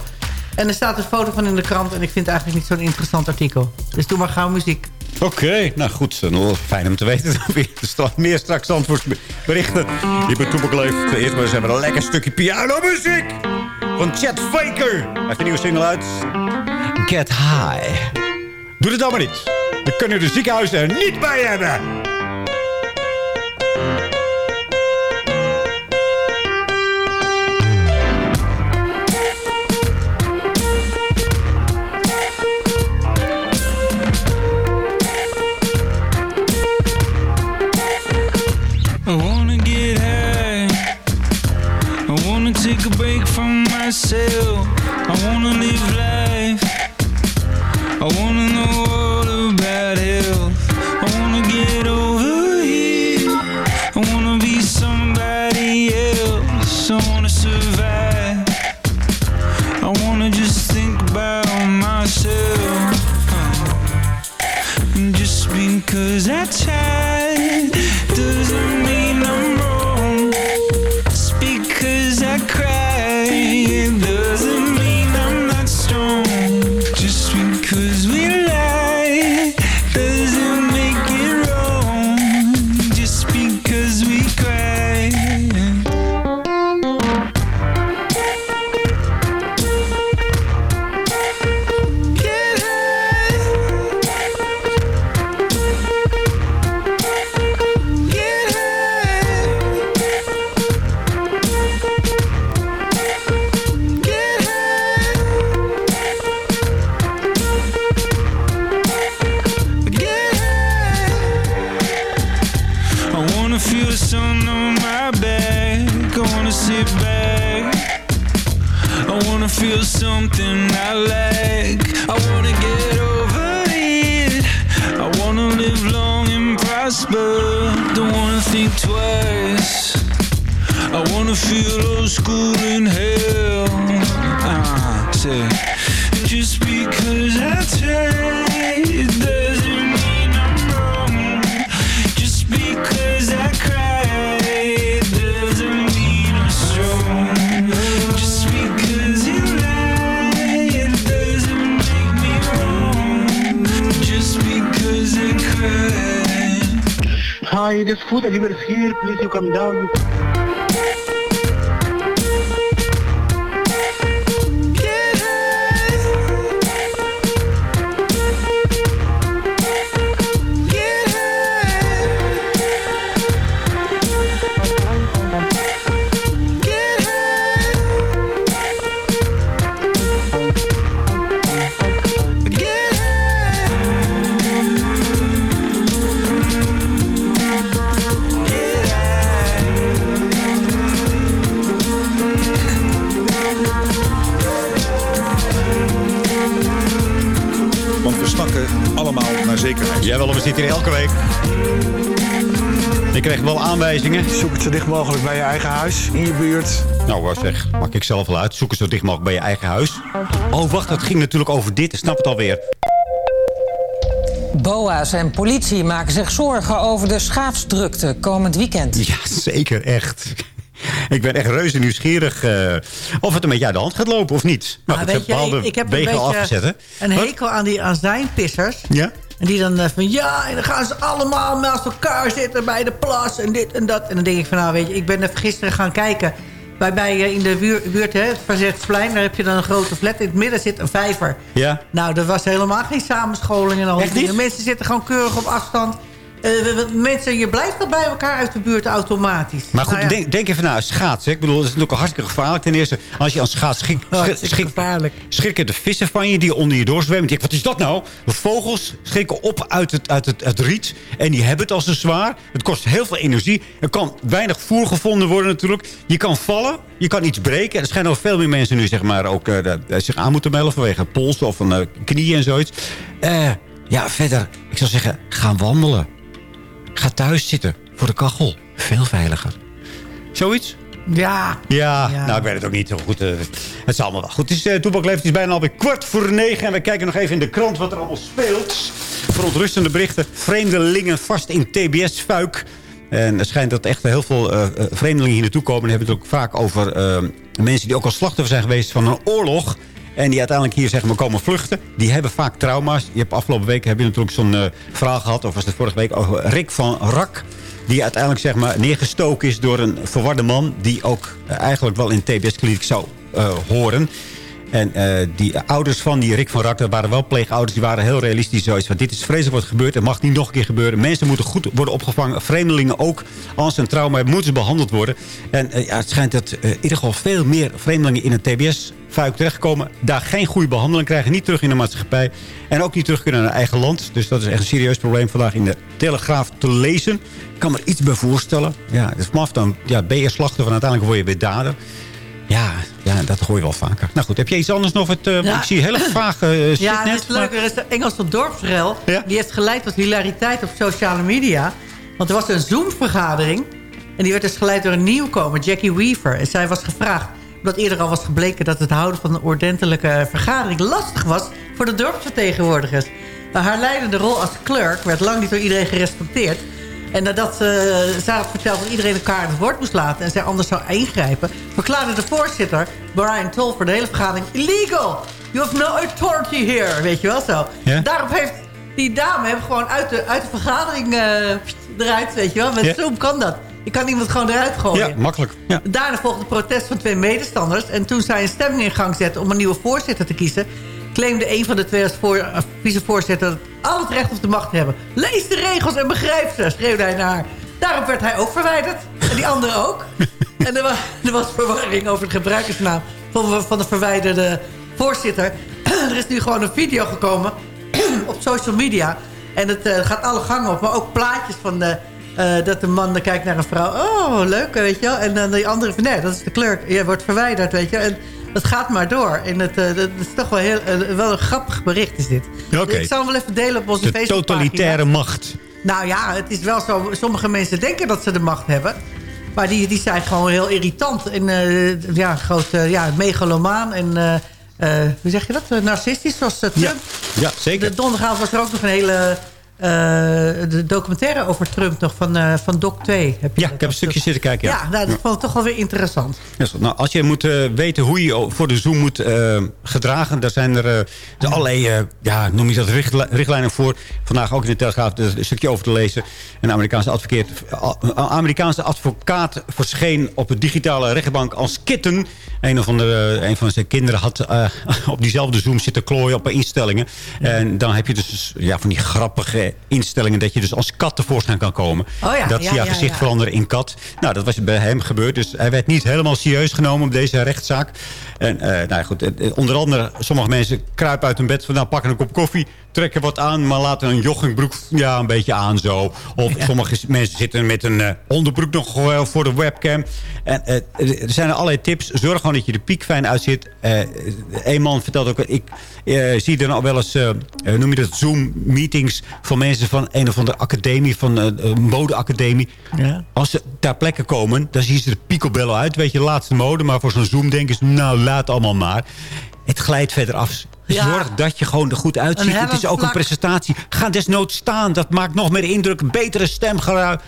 En er staat een foto van in de krant... en ik vind het eigenlijk niet zo'n interessant artikel. Dus doe maar gauw muziek. Oké, nou goed. Dan wel fijn om te weten. Er meer straks antwoordsberichten. Hier bij Toepak Leeft. Eerst maar eens hebben we een lekker stukje pianomuziek. Van Chet Faker. Hij heeft een nieuwe single uit. Get High. Doe het dan maar niet. Dan kunnen de ziekenhuizen er niet bij hebben. myself. I wanna live life. I wanna know all about health. I wanna get over here. I wanna be somebody else. I wanna survive. I wanna just think about myself. Just because I try. School in hell. Ah, say, just because I tried, it doesn't mean I'm wrong. Just because I cried, doesn't mean I'm strong. Just because you lie, it doesn't make me wrong. Just because I cried. Hi, this food delivery here. Please you come down. Jawel, we zitten hier elke week. Ik kreeg wel aanwijzingen. Zoek het zo dicht mogelijk bij je eigen huis, in je buurt. Nou, wat zeg, maak ik zelf wel uit. Zoek het zo dicht mogelijk bij je eigen huis. Oh, wacht, het ging natuurlijk over dit. Ik snap het alweer. BOA's en politie maken zich zorgen over de schaapsdrukte komend weekend. Ja, zeker, echt. Ik ben echt reuze nieuwsgierig eh, of het een beetje uit de hand gaat lopen of niet. Maar weet je, ik, ik heb een wegen al afgezet, hè? beetje een Wat? hekel aan die azijnpissers. Ja? En die dan eh, van ja, en dan gaan ze allemaal naast elkaar zitten bij de plas en dit en dat. En dan denk ik van nou weet je, ik ben even gisteren gaan kijken. Bij mij eh, in de buurt, buurt hè, het Verzetsplein, daar heb je dan een grote flat. In het midden zit een vijver. Ja? Nou, er was helemaal geen samenscholing en al Echt niet? Mensen zitten gewoon keurig op afstand. Eh, mensen, je blijft toch bij elkaar uit de buurt automatisch. Maar goed, Nou ja. denk, denk even naar schaatsen. Ik bedoel, dat is natuurlijk hartstikke gevaarlijk. Ten eerste, als je aan schaats schik, schik, schik- schrikken de vissen van je die onder je doorzwemmen. Die denken, wat is dat nou? De vogels schrikken op uit het, uit het, het riet. En die hebben het al zo zwaar. Het kost heel veel energie. Er kan weinig voer gevonden worden natuurlijk. Je kan vallen. Je kan iets breken. En er schijnen ook veel meer mensen nu zeg maar, ook eh, zich aan moeten melden... vanwege polsen of een eh, knieën en zoiets. Ja, verder. Ik zou zeggen, ga wandelen. Ga thuis zitten voor de kachel. Veel veiliger. Zoiets? Ja. Ja, nou, ik weet het ook niet. Goed, eh, het is allemaal wel goed. Het is, uh, Toepak leeft, het is bijna alweer kwart voor negen. En we kijken nog even in de krant wat er allemaal speelt. Verontrustende berichten. Vreemdelingen vast in TBS-fuik. En er schijnt dat echt heel veel eh, eh, vreemdelingen hier naartoe komen. En hebben het ook vaak over eh, mensen die ook al slachtoffer zijn geweest van een oorlog. En die uiteindelijk hier zeg maar komen vluchten. Die hebben vaak trauma's. Je hebt afgelopen week heb je natuurlijk zo'n eh, verhaal gehad. Of was het vorige week? Over Rick van Rak. Die uiteindelijk zeg maar, neergestoken is door een verwarde man... die ook eh, eigenlijk wel in TBS-kliniek zou eh, horen. En eh, die ouders van die Rick van dat waren wel pleegouders... die waren heel realistisch zoiets van... dit is vreselijk wat gebeurd, het mag niet nog een keer gebeuren. Mensen moeten goed worden opgevangen. Vreemdelingen ook, als ze een trauma hebben, moeten ze behandeld worden. En eh, ja, het schijnt dat eh, in ieder geval veel meer vreemdelingen... in een TBS-fuik terechtkomen... daar geen goede behandeling krijgen, niet terug in de maatschappij... en ook niet terug kunnen naar hun eigen land. Dus dat is echt een serieus probleem vandaag in de Telegraaf te lezen. Ik kan me er iets bij voorstellen. Ja, het is dan ja, ben je slachtoffer en uiteindelijk word je weer dader. Ja, ja, dat hoor je wel vaker. Nou goed, heb je iets anders nog? Het, uh, Ja. Ik zie hele vage uh, Ja, dat is leuk. Er is de Engelse dorpsrel. Die heeft geleid tot hilariteit op sociale media. Want er was een Zoom-vergadering. En die werd dus geleid door een nieuwkomer, Jackie Weaver. En zij was gevraagd, omdat eerder al was gebleken... dat het houden van een ordentelijke vergadering lastig was... voor de dorpsvertegenwoordigers. Maar haar leidende rol als clerk werd lang niet door iedereen gerespecteerd. En nadat uh, zij had verteld dat iedereen elkaar het woord moest laten... en zij anders zou ingrijpen... verklaarde de voorzitter, Brian Tolver, de hele vergadering... illegal! You have no authority here, weet je wel zo. Daarop heeft die dame hem gewoon uit de, uit de vergadering uh, eruit, weet je wel. Met. Zoom kan dat. Je kan iemand gewoon eruit gooien. Ja, makkelijk. Ja. Daarna volgde protest van twee medestanders. En toen zij een stemming in gang zetten om een nieuwe voorzitter te kiezen... claimde een van de twee als voor, uh, vicevoorzitter al het recht op de macht hebben. Lees de regels en begrijp ze, schreeuwde hij naar haar. Daarop werd hij ook verwijderd. En die andere ook. en er was, er was verwarring over de gebruikersnaam van, van de verwijderde voorzitter. er is nu gewoon een video gekomen op social media. En het uh, gaat alle gangen op. Maar ook plaatjes van de, uh, dat de man kijkt naar een vrouw. Oh, leuk, weet je wel. En dan die andere van, nee, dat is de klerk. Je wordt verwijderd, weet je wel. En dat gaat maar door. En het, eh, dat is toch wel, heel, eh, wel een grappig bericht is dit. Ik zal hem wel even delen op onze De Facebook totalitaire macht. Nou ja, het is wel zo. Sommige mensen denken dat ze de macht hebben. Maar die, die zijn gewoon heel irritant. En eh, ja, groot, ja, megalomaan en... hoe zeg je dat? Narcistisch, zoals eh, Trump. Ja, zeker. De donderdagavond was er ook nog een hele de documentaire over Trump nog van, eh, van Doc 2. Heb je Ja, ik heb een stukje zitten kijken. Ja, nou, dat vond ik toch wel weer interessant. Ja, nou, als je moet eh, weten hoe je voor de Zoom moet eh, gedragen... daar zijn er, eh, er allerlei, eh, ja, noem je dat, richtlij- richtlijnen voor. Vandaag ook in de Telegraaf een stukje over te lezen. Een Amerikaanse advocaat, Amerikaanse advocaat verscheen op de digitale rechtbank als kitten. Een, of andere, een van zijn kinderen had eh, op diezelfde Zoom zitten klooien op instellingen. En dan heb je dus ja, van die grappige instellingen... dat je dus als kat tevoorschijn kan komen. Oh ja, dat ja, ze je ja, gezicht veranderen in kat. Nou, dat was bij hem gebeurd. Dus hij werd niet helemaal serieus genomen op deze rechtszaak. En eh, nou ja, goed, eh, onder andere, sommige mensen kruipen uit hun bed... van nou, pakken een kop koffie, trekken wat aan... maar laten een joggingbroek ja, een beetje aan zo. Of sommige mensen zitten met een eh, onderbroek nog eh, voor de webcam. En eh, er zijn er allerlei tips. Zorg gewoon dat je de piek fijn uitzit. Eh een man vertelt ook... ik zie er nou wel eens, noem je dat, Zoom-meetings... van mensen van een of andere academie, van een modeacademie. Ja. Als ze daar plekken komen, dan zien ze de picobello uit. Weet je, de laatste mode. Maar voor zo'n Zoom denken ze, nou, laat allemaal maar. Het glijdt verder af. Ja. Zorg dat je gewoon er goed uitziet. Het is ook een presentatie. Ga desnoods staan. Dat maakt nog meer indruk. Betere stemgebruik.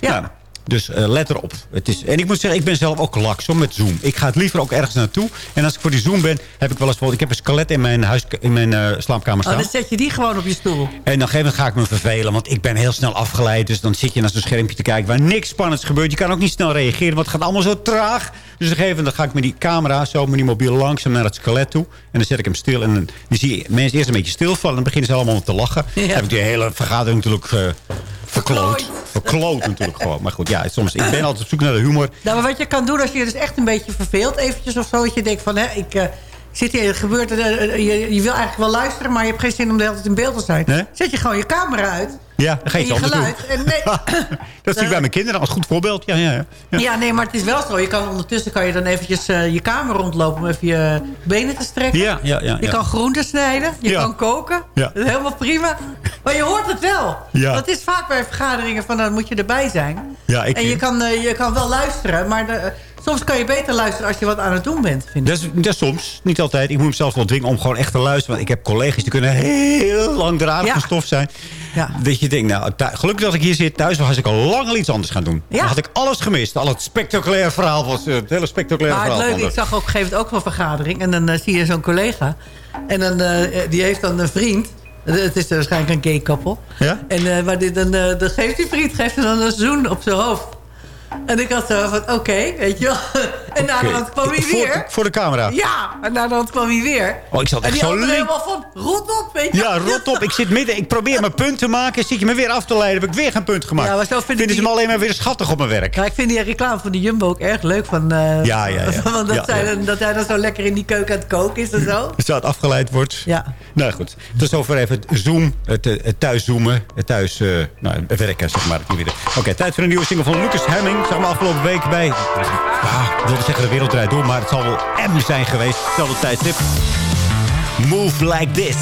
Ja. Nou, dus eh, let erop. Het is, en ik moet zeggen, ik ben zelf ook laks hoor, met Zoom. Ik ga het liever ook ergens naartoe. En als ik voor die Zoom ben, heb ik wel eens... Ik heb een skelet in mijn, huis, in mijn eh, slaapkamer Oh, staan. dan zet je die gewoon op je stoel. En op een gegeven moment ga ik me vervelen. Want ik ben heel snel afgeleid. Dus dan zit je naar zo'n schermpje te kijken waar niks spannends gebeurt. Je kan ook niet snel reageren, want het gaat allemaal zo traag. Dus op een gegeven moment dan ga ik met die camera, zo met die mobiel langzaam naar het skelet toe. En dan zet ik hem stil. En dan, dan zie je mensen eerst een beetje stilvallen. En dan beginnen ze allemaal te lachen. Dan heb ik die hele vergadering natuurlijk eh, verkloot. Verkloot natuurlijk gewoon. Maar goed, ja, soms, ik ben altijd op zoek naar de humor. Nou, maar wat je kan doen als je je dus echt een beetje verveelt... eventjes of zo, dat je denkt van... Hè, ik, eh, zit er gebeurt, er, eh, eh, je, je wil eigenlijk wel luisteren... maar je hebt geen zin om de hele tijd in beeld te zijn. Nee? Zet je gewoon je camera uit. Ja, dan ga je je geluid. En nee, Dat zie ik bij mijn kinderen als goed voorbeeld. Ja, ja, ja. ja. nee, maar het is wel zo. Je kan, ondertussen kan je dan eventjes eh, je kamer rondlopen... om even je benen te strekken. Ja, ja, ja, Je kan groenten snijden. Je kan koken. Ja. Dat is helemaal prima. Maar je hoort het wel. Ja. Dat is vaak bij vergaderingen van... dan moet je erbij zijn. Ja, ik- en je kan, je kan wel luisteren. Maar de- soms kan je beter luisteren als je wat aan het doen bent, vind ik. Dat is soms, niet altijd. Ik moet mezelf wel dwingen om gewoon echt te luisteren. Want ik heb collega's die kunnen heel langdradig Ja. van stof zijn. Ja. Dat je denkt, nou, gelukkig dat ik hier zit thuis... was ik al lang al iets anders gaan doen. Ja. Dan had ik alles gemist. Al het spectaculaire verhaal was... eh, Het hele spectaculaire Maar het verhaal. leuke, van ik zag op een gegeven moment ook wel een vergadering. En dan eh, zie je zo'n collega. En dan, eh, die heeft dan een vriend. Het is waarschijnlijk een gay koppel. Ja? En maar dit, dan, dan geeft die vriend geeft dan een zoen op zijn hoofd. En ik had zo van, oké, weet je wel. En na de hand kwam hij Voor, weer. voor de camera. Ja, en na de hand kwam hij weer. Oh, ik zat echt zo link- helemaal van, rot op, weet je Ja, rot op. Ik zit midden. Ik probeer mijn punt te maken. Zit je me weer af te leiden. Heb ik weer geen punt gemaakt. Ja, maar zo Vinden ze me alleen maar weer schattig op mijn werk. Ja, ik vind die reclame van de Jumbo ook erg leuk. Van, eh, Ja, ja, ja. van dat, Ja, zij ja. Dat hij dan zo lekker in die keuken aan het koken is en zo. Dus dat afgeleid wordt. Ja. Nou goed. Tot zover even het Zoom. Het, eh, het thuis zoomen. Het thuis eh, nou, werken, zeg maar. Oké, Oké, tijd voor een nieuwe single van Lucas Hemming. Zeg maar afgelopen week bij... Ja, ik wilde zeggen de wereld draait door. Maar het zal wel M zijn geweest. Hetzelfde tijdstip. Move like this.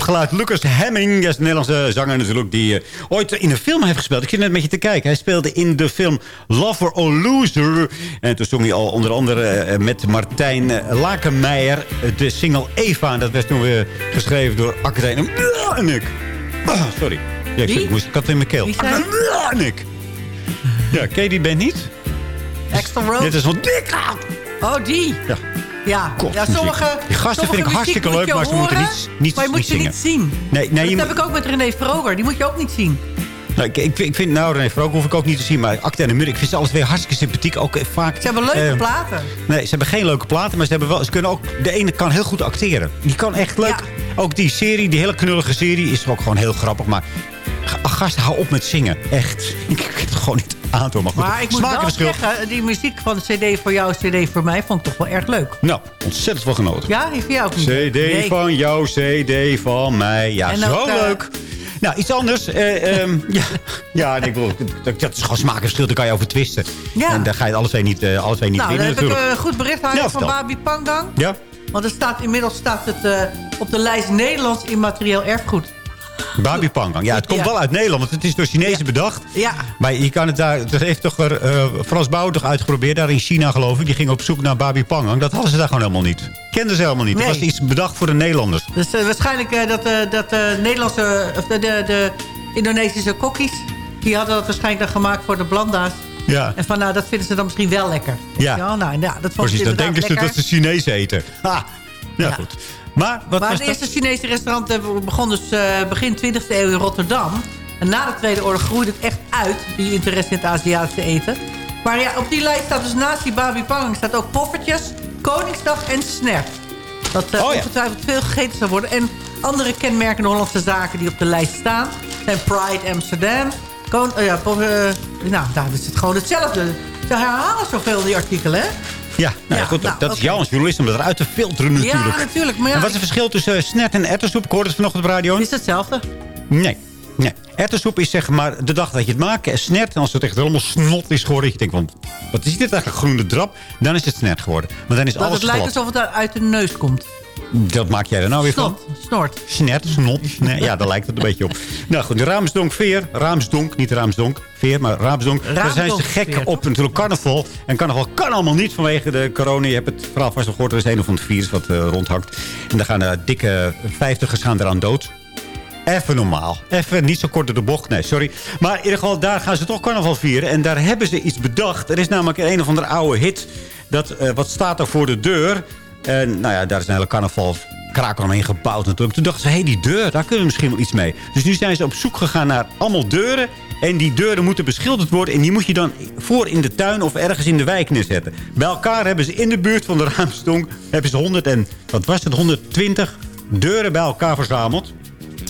Stemgeluid. Lucas Hemming, dat is een Nederlandse zanger natuurlijk... die eh, ooit in een film heeft gespeeld. Ik zit net met je te kijken. Hij speelde in de film Lover or Loser. En toen zong hij al onder andere eh, met Martijn eh, Lakenmeijer... de single Eva. En dat werd toen weer geschreven door Akkerijn en ik. Ah, sorry. Ja, ik, ik moest, ik had het in mijn keel. En ik. Ja, ken je die band niet? Extra Rose? Dit is van dik Oh, die. Ja. Ja, ja sommige Die gasten vind ik hartstikke leuk, maar ze moeten niet- niet- Maar je moet ze niet zien. Nee, nee, dat heb ik ook met René Vroger. Die moet je ook niet zien. Nou, ik, ik, ik vind, nou, René Vrook hoef ik ook niet te zien. Maar Acte en de Muur, ik vind ze alle twee hartstikke sympathiek. Ook eh, vaak... Ze hebben leuke eh, platen. Nee, ze hebben geen leuke platen, maar ze, hebben wel, ze kunnen ook... De ene kan heel goed acteren. Die kan echt leuk. Ook die serie, die hele knullige serie, is ook gewoon heel grappig. Maar ga- gast, hou op met zingen. Echt. Ik vind het gewoon niet Maar goed, Maar ik moet wel zeggen, die muziek van de cd voor jou, cd voor mij, vond ik toch wel erg leuk. Nou, ontzettend veel genoten. Ja, van jou ook niet? CD Nee. van jou, CD van mij. Ja, zo ook, eh, leuk. Nou, iets anders. Eh, ehm, ja, ja ik bedoel, dat, is gewoon smaakverschil. Daar kan je over twisten. Ja. En daar ga je het alle twee niet, twee niet Nou, dan winnen heb ik een goed bericht Ja, van. Babi Pangang. Ja, Want er staat, inmiddels staat het op de lijst Nederlands immaterieel erfgoed. Babi Pangang. Ja, het komt Ja. wel uit Nederland, want het is door Chinezen bedacht. Ja. Maar je kan het daar... Dat heeft toch er, eh, Frans Bouw toch uitgeprobeerd, daar in China geloof ik. Die ging op zoek naar Babi Pangang. Dat hadden ze daar gewoon helemaal niet. Kenden ze helemaal niet. Nee. Dat was iets bedacht voor de Nederlanders. Dus eh, waarschijnlijk eh, dat, dat de Nederlandse, of de, de, de Indonesische kokkies... die hadden dat waarschijnlijk dan gemaakt voor de blanda's. Ja. En van, nou, dat vinden ze dan misschien wel lekker. Ja. nou, ja dat vond Precies, dan denken ze dat ze Chinees eten. Ha. Ja, goed. Maar wat maar het eerste Chinese restaurant eh, begon dus eh, begin 20e eeuw in Rotterdam. En na de Tweede Oorlog groeide het echt uit, die interesse in het Aziatische eten. Maar ja, op die lijst staat dus naast die babi pangang staat ook poffertjes, Koningsdag en snert. Dat eh, Oh ja. ongetwijfeld veel gegeten zou worden. En andere kenmerkende Hollandse zaken die op de lijst staan... zijn Pride Amsterdam. Kon, eh, ja, pof- nou, daar is het gewoon hetzelfde. Ze herhalen zoveel die artikelen, hè? Ja, nou, Ja, goed, nou, dat is oké. jou als journalist om dat eruit te filteren natuurlijk. Ja, natuurlijk. Maar ja, en wat is het verschil tussen eh, snert en erwtensoep? Ik hoorde het vanochtend op de radio. is hetzelfde. Nee. Nee, erwtensoep is zeg maar de dag dat je het maakt. En snert, en als het echt helemaal snot is geworden... dat je denkt van, wat is dit eigenlijk, groene drap? Dan is het snert geworden. Want dan is Dat alles het lijkt glad. alsof het uit de neus komt. Dat maak jij er nou weer van? Snort. Snert, snot. Nee, ja, daar lijkt het een beetje op. Nou goed, Raamsdonk Veer. Raamsdonk, niet Raamsdonk. Veer, maar Raamsdonk. Daar zijn ze gek op natuurlijk carnaval. En carnaval kan allemaal niet vanwege de corona. Je hebt het verhaal vast al gehoord. Er is een of ander virus wat eh, rondhakt. En daar gaan de dikke vijftigers gaan eraan dood. Even normaal. Even niet zo kort door de bocht. Nee, sorry. Maar in ieder geval, daar gaan ze toch carnaval vieren. En daar hebben ze iets bedacht. Er is namelijk een of andere oude hit. Dat, eh, wat staat er voor de deur? En nou ja, daar is een hele carnaval kraak omheen gebouwd natuurlijk. Toen dachten ze, hé, hey, die deur, daar kunnen we misschien wel iets mee. Dus nu zijn ze op zoek gegaan naar allemaal deuren. En die deuren moeten beschilderd worden. En die moet je dan voor in de tuin of ergens in de wijk neerzetten. Bij elkaar hebben ze in de buurt van de Raamstonk... hebben ze 100 en, wat was het, 120 deuren bij elkaar verzameld.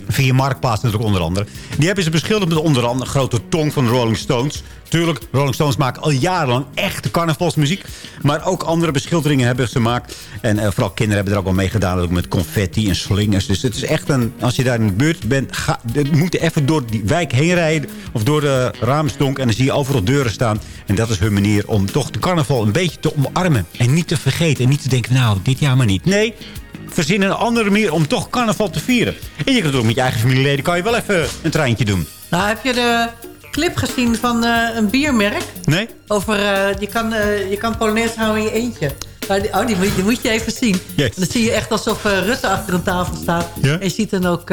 Via Marktplaats natuurlijk onder andere. Die hebben ze beschilderd met onder andere grote tong van de Rolling Stones. Tuurlijk, Rolling Stones maken al jarenlang echte carnavalsmuziek. Maar ook andere beschilderingen hebben ze gemaakt. En eh, vooral kinderen hebben er ook wel mee gedaan. Ook met confetti en slingers. Dus het is echt een... Als je daar in de buurt bent... Ga, moet even door die wijk heen rijden. Of door de Raamsdonk. En dan zie je overal deuren staan. En dat is hun manier om toch de carnaval een beetje te omarmen. En niet te vergeten. En niet te denken, nou, dit jaar maar niet. Nee, verzin een andere manier om toch carnaval te vieren. En je kunt het ook met je eigen familieleden... kan je wel even een treintje doen. Nou, heb je de clip gezien van eh, een biermerk? Nee? Over, eh, je, kan, eh, je kan Polonaise houden in je eentje. Maar die, oh, die, moet, die moet je even zien. Yes. Dan zie je echt alsof Rutte achter een tafel staat. Ja? En je ziet dan ook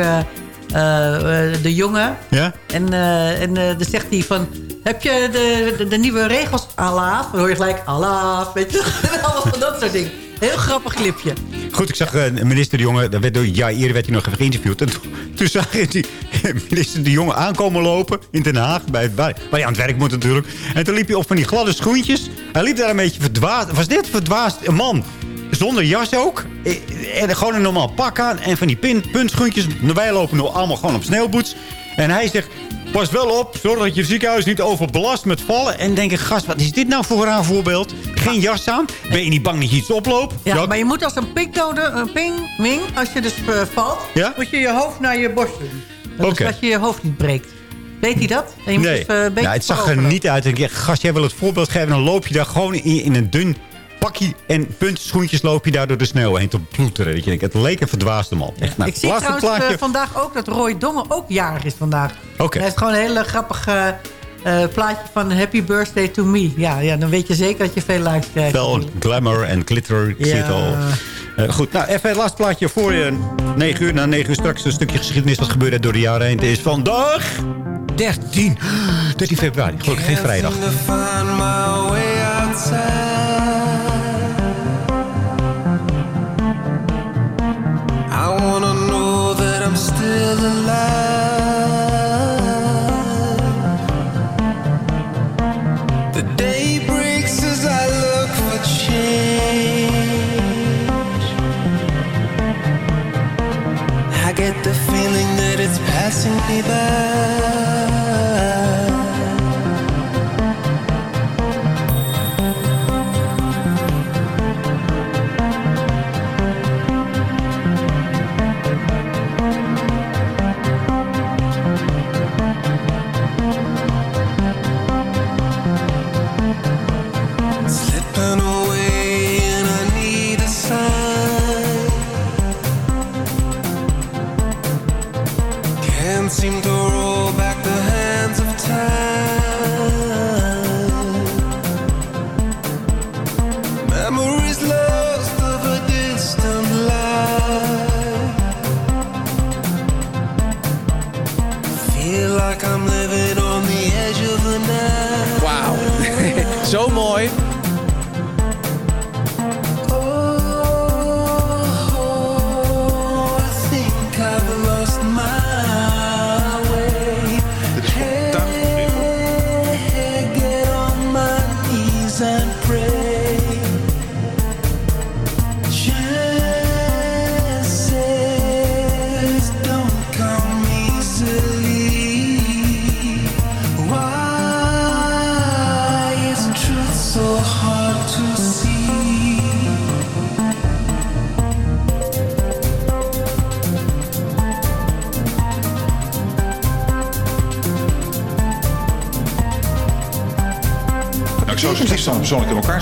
de jongen. Ja? En, en dan zegt hij van... Heb je de, de, de nieuwe regels Allah? Dan hoor je gelijk Allah. Weet je? Allemaal van dat soort dingen. Heel grappig clipje. Goed, ik zag eh, minister De Jonge... Dat werd werd hij nog even geïnterviewd. En toen, zag je die minister De Jonge aankomen lopen in Den Haag. Bij, waar, waar hij aan het werk moet natuurlijk. En toen liep hij op van die gladde schoentjes. Hij liep daar een beetje verdwaasd. Was dit verdwaasd? Een man zonder jas ook. Eh, En gewoon een normaal pak aan. En van die pin, puntschoentjes. Wij lopen nu allemaal gewoon op sneeuwboots. En hij zegt... Pas wel op, zorg dat je het ziekenhuis niet overbelast met vallen. En denk ik, gast, wat is dit nou voor een voorbeeld? Geen jas aan? Ben je niet bang dat je iets oploopt? Ja, maar je moet als een pinknode, een ping, wing, als je dus eh, valt, Ja? moet je je hoofd naar je borst doen. Dus Oké. dat je je hoofd niet breekt. Weet hij dat? En je moet Nee, dus, eh, een nou, het zag er niet uit. En ik dacht, gast, jij wil het voorbeeld geven. Dan loop je daar gewoon in, in een dun pakje en puntenschoentjes loop je daar door de sneeuw heen te ploeteren. Dat je denkt, het leek een verdwaasde man. Echt, nou, ik zie trouwens plaatje. eh, vandaag ook dat Roy Dongen ook jarig is vandaag. Oké. Hij heeft gewoon een hele grappig eh, plaatje van Happy Birthday to Me. Ja, ja, dan weet je zeker dat je veel likes krijgt. Wel glamour en glitter. Ik zie het al. Eh, goed, nou even het laatste plaatje voor je. 9 uur. Na 9 uur straks een stukje geschiedenis wat gebeurde door de jaren heen. Het is vandaag 13. 13 februari. Gelukkig geen vrijdag. Get the feeling that it's passing me by.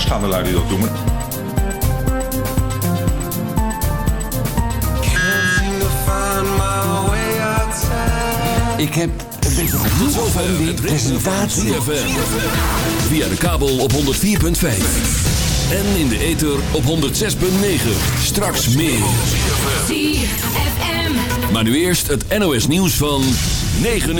Persoonlijk in elkaar slaan, de lui die dat doen. Ik heb een beetje zover het presentatie. Via de kabel op 104.5. En in de ether op 106.9. Straks meer. Maar nu eerst het NOS nieuws van 9 uur.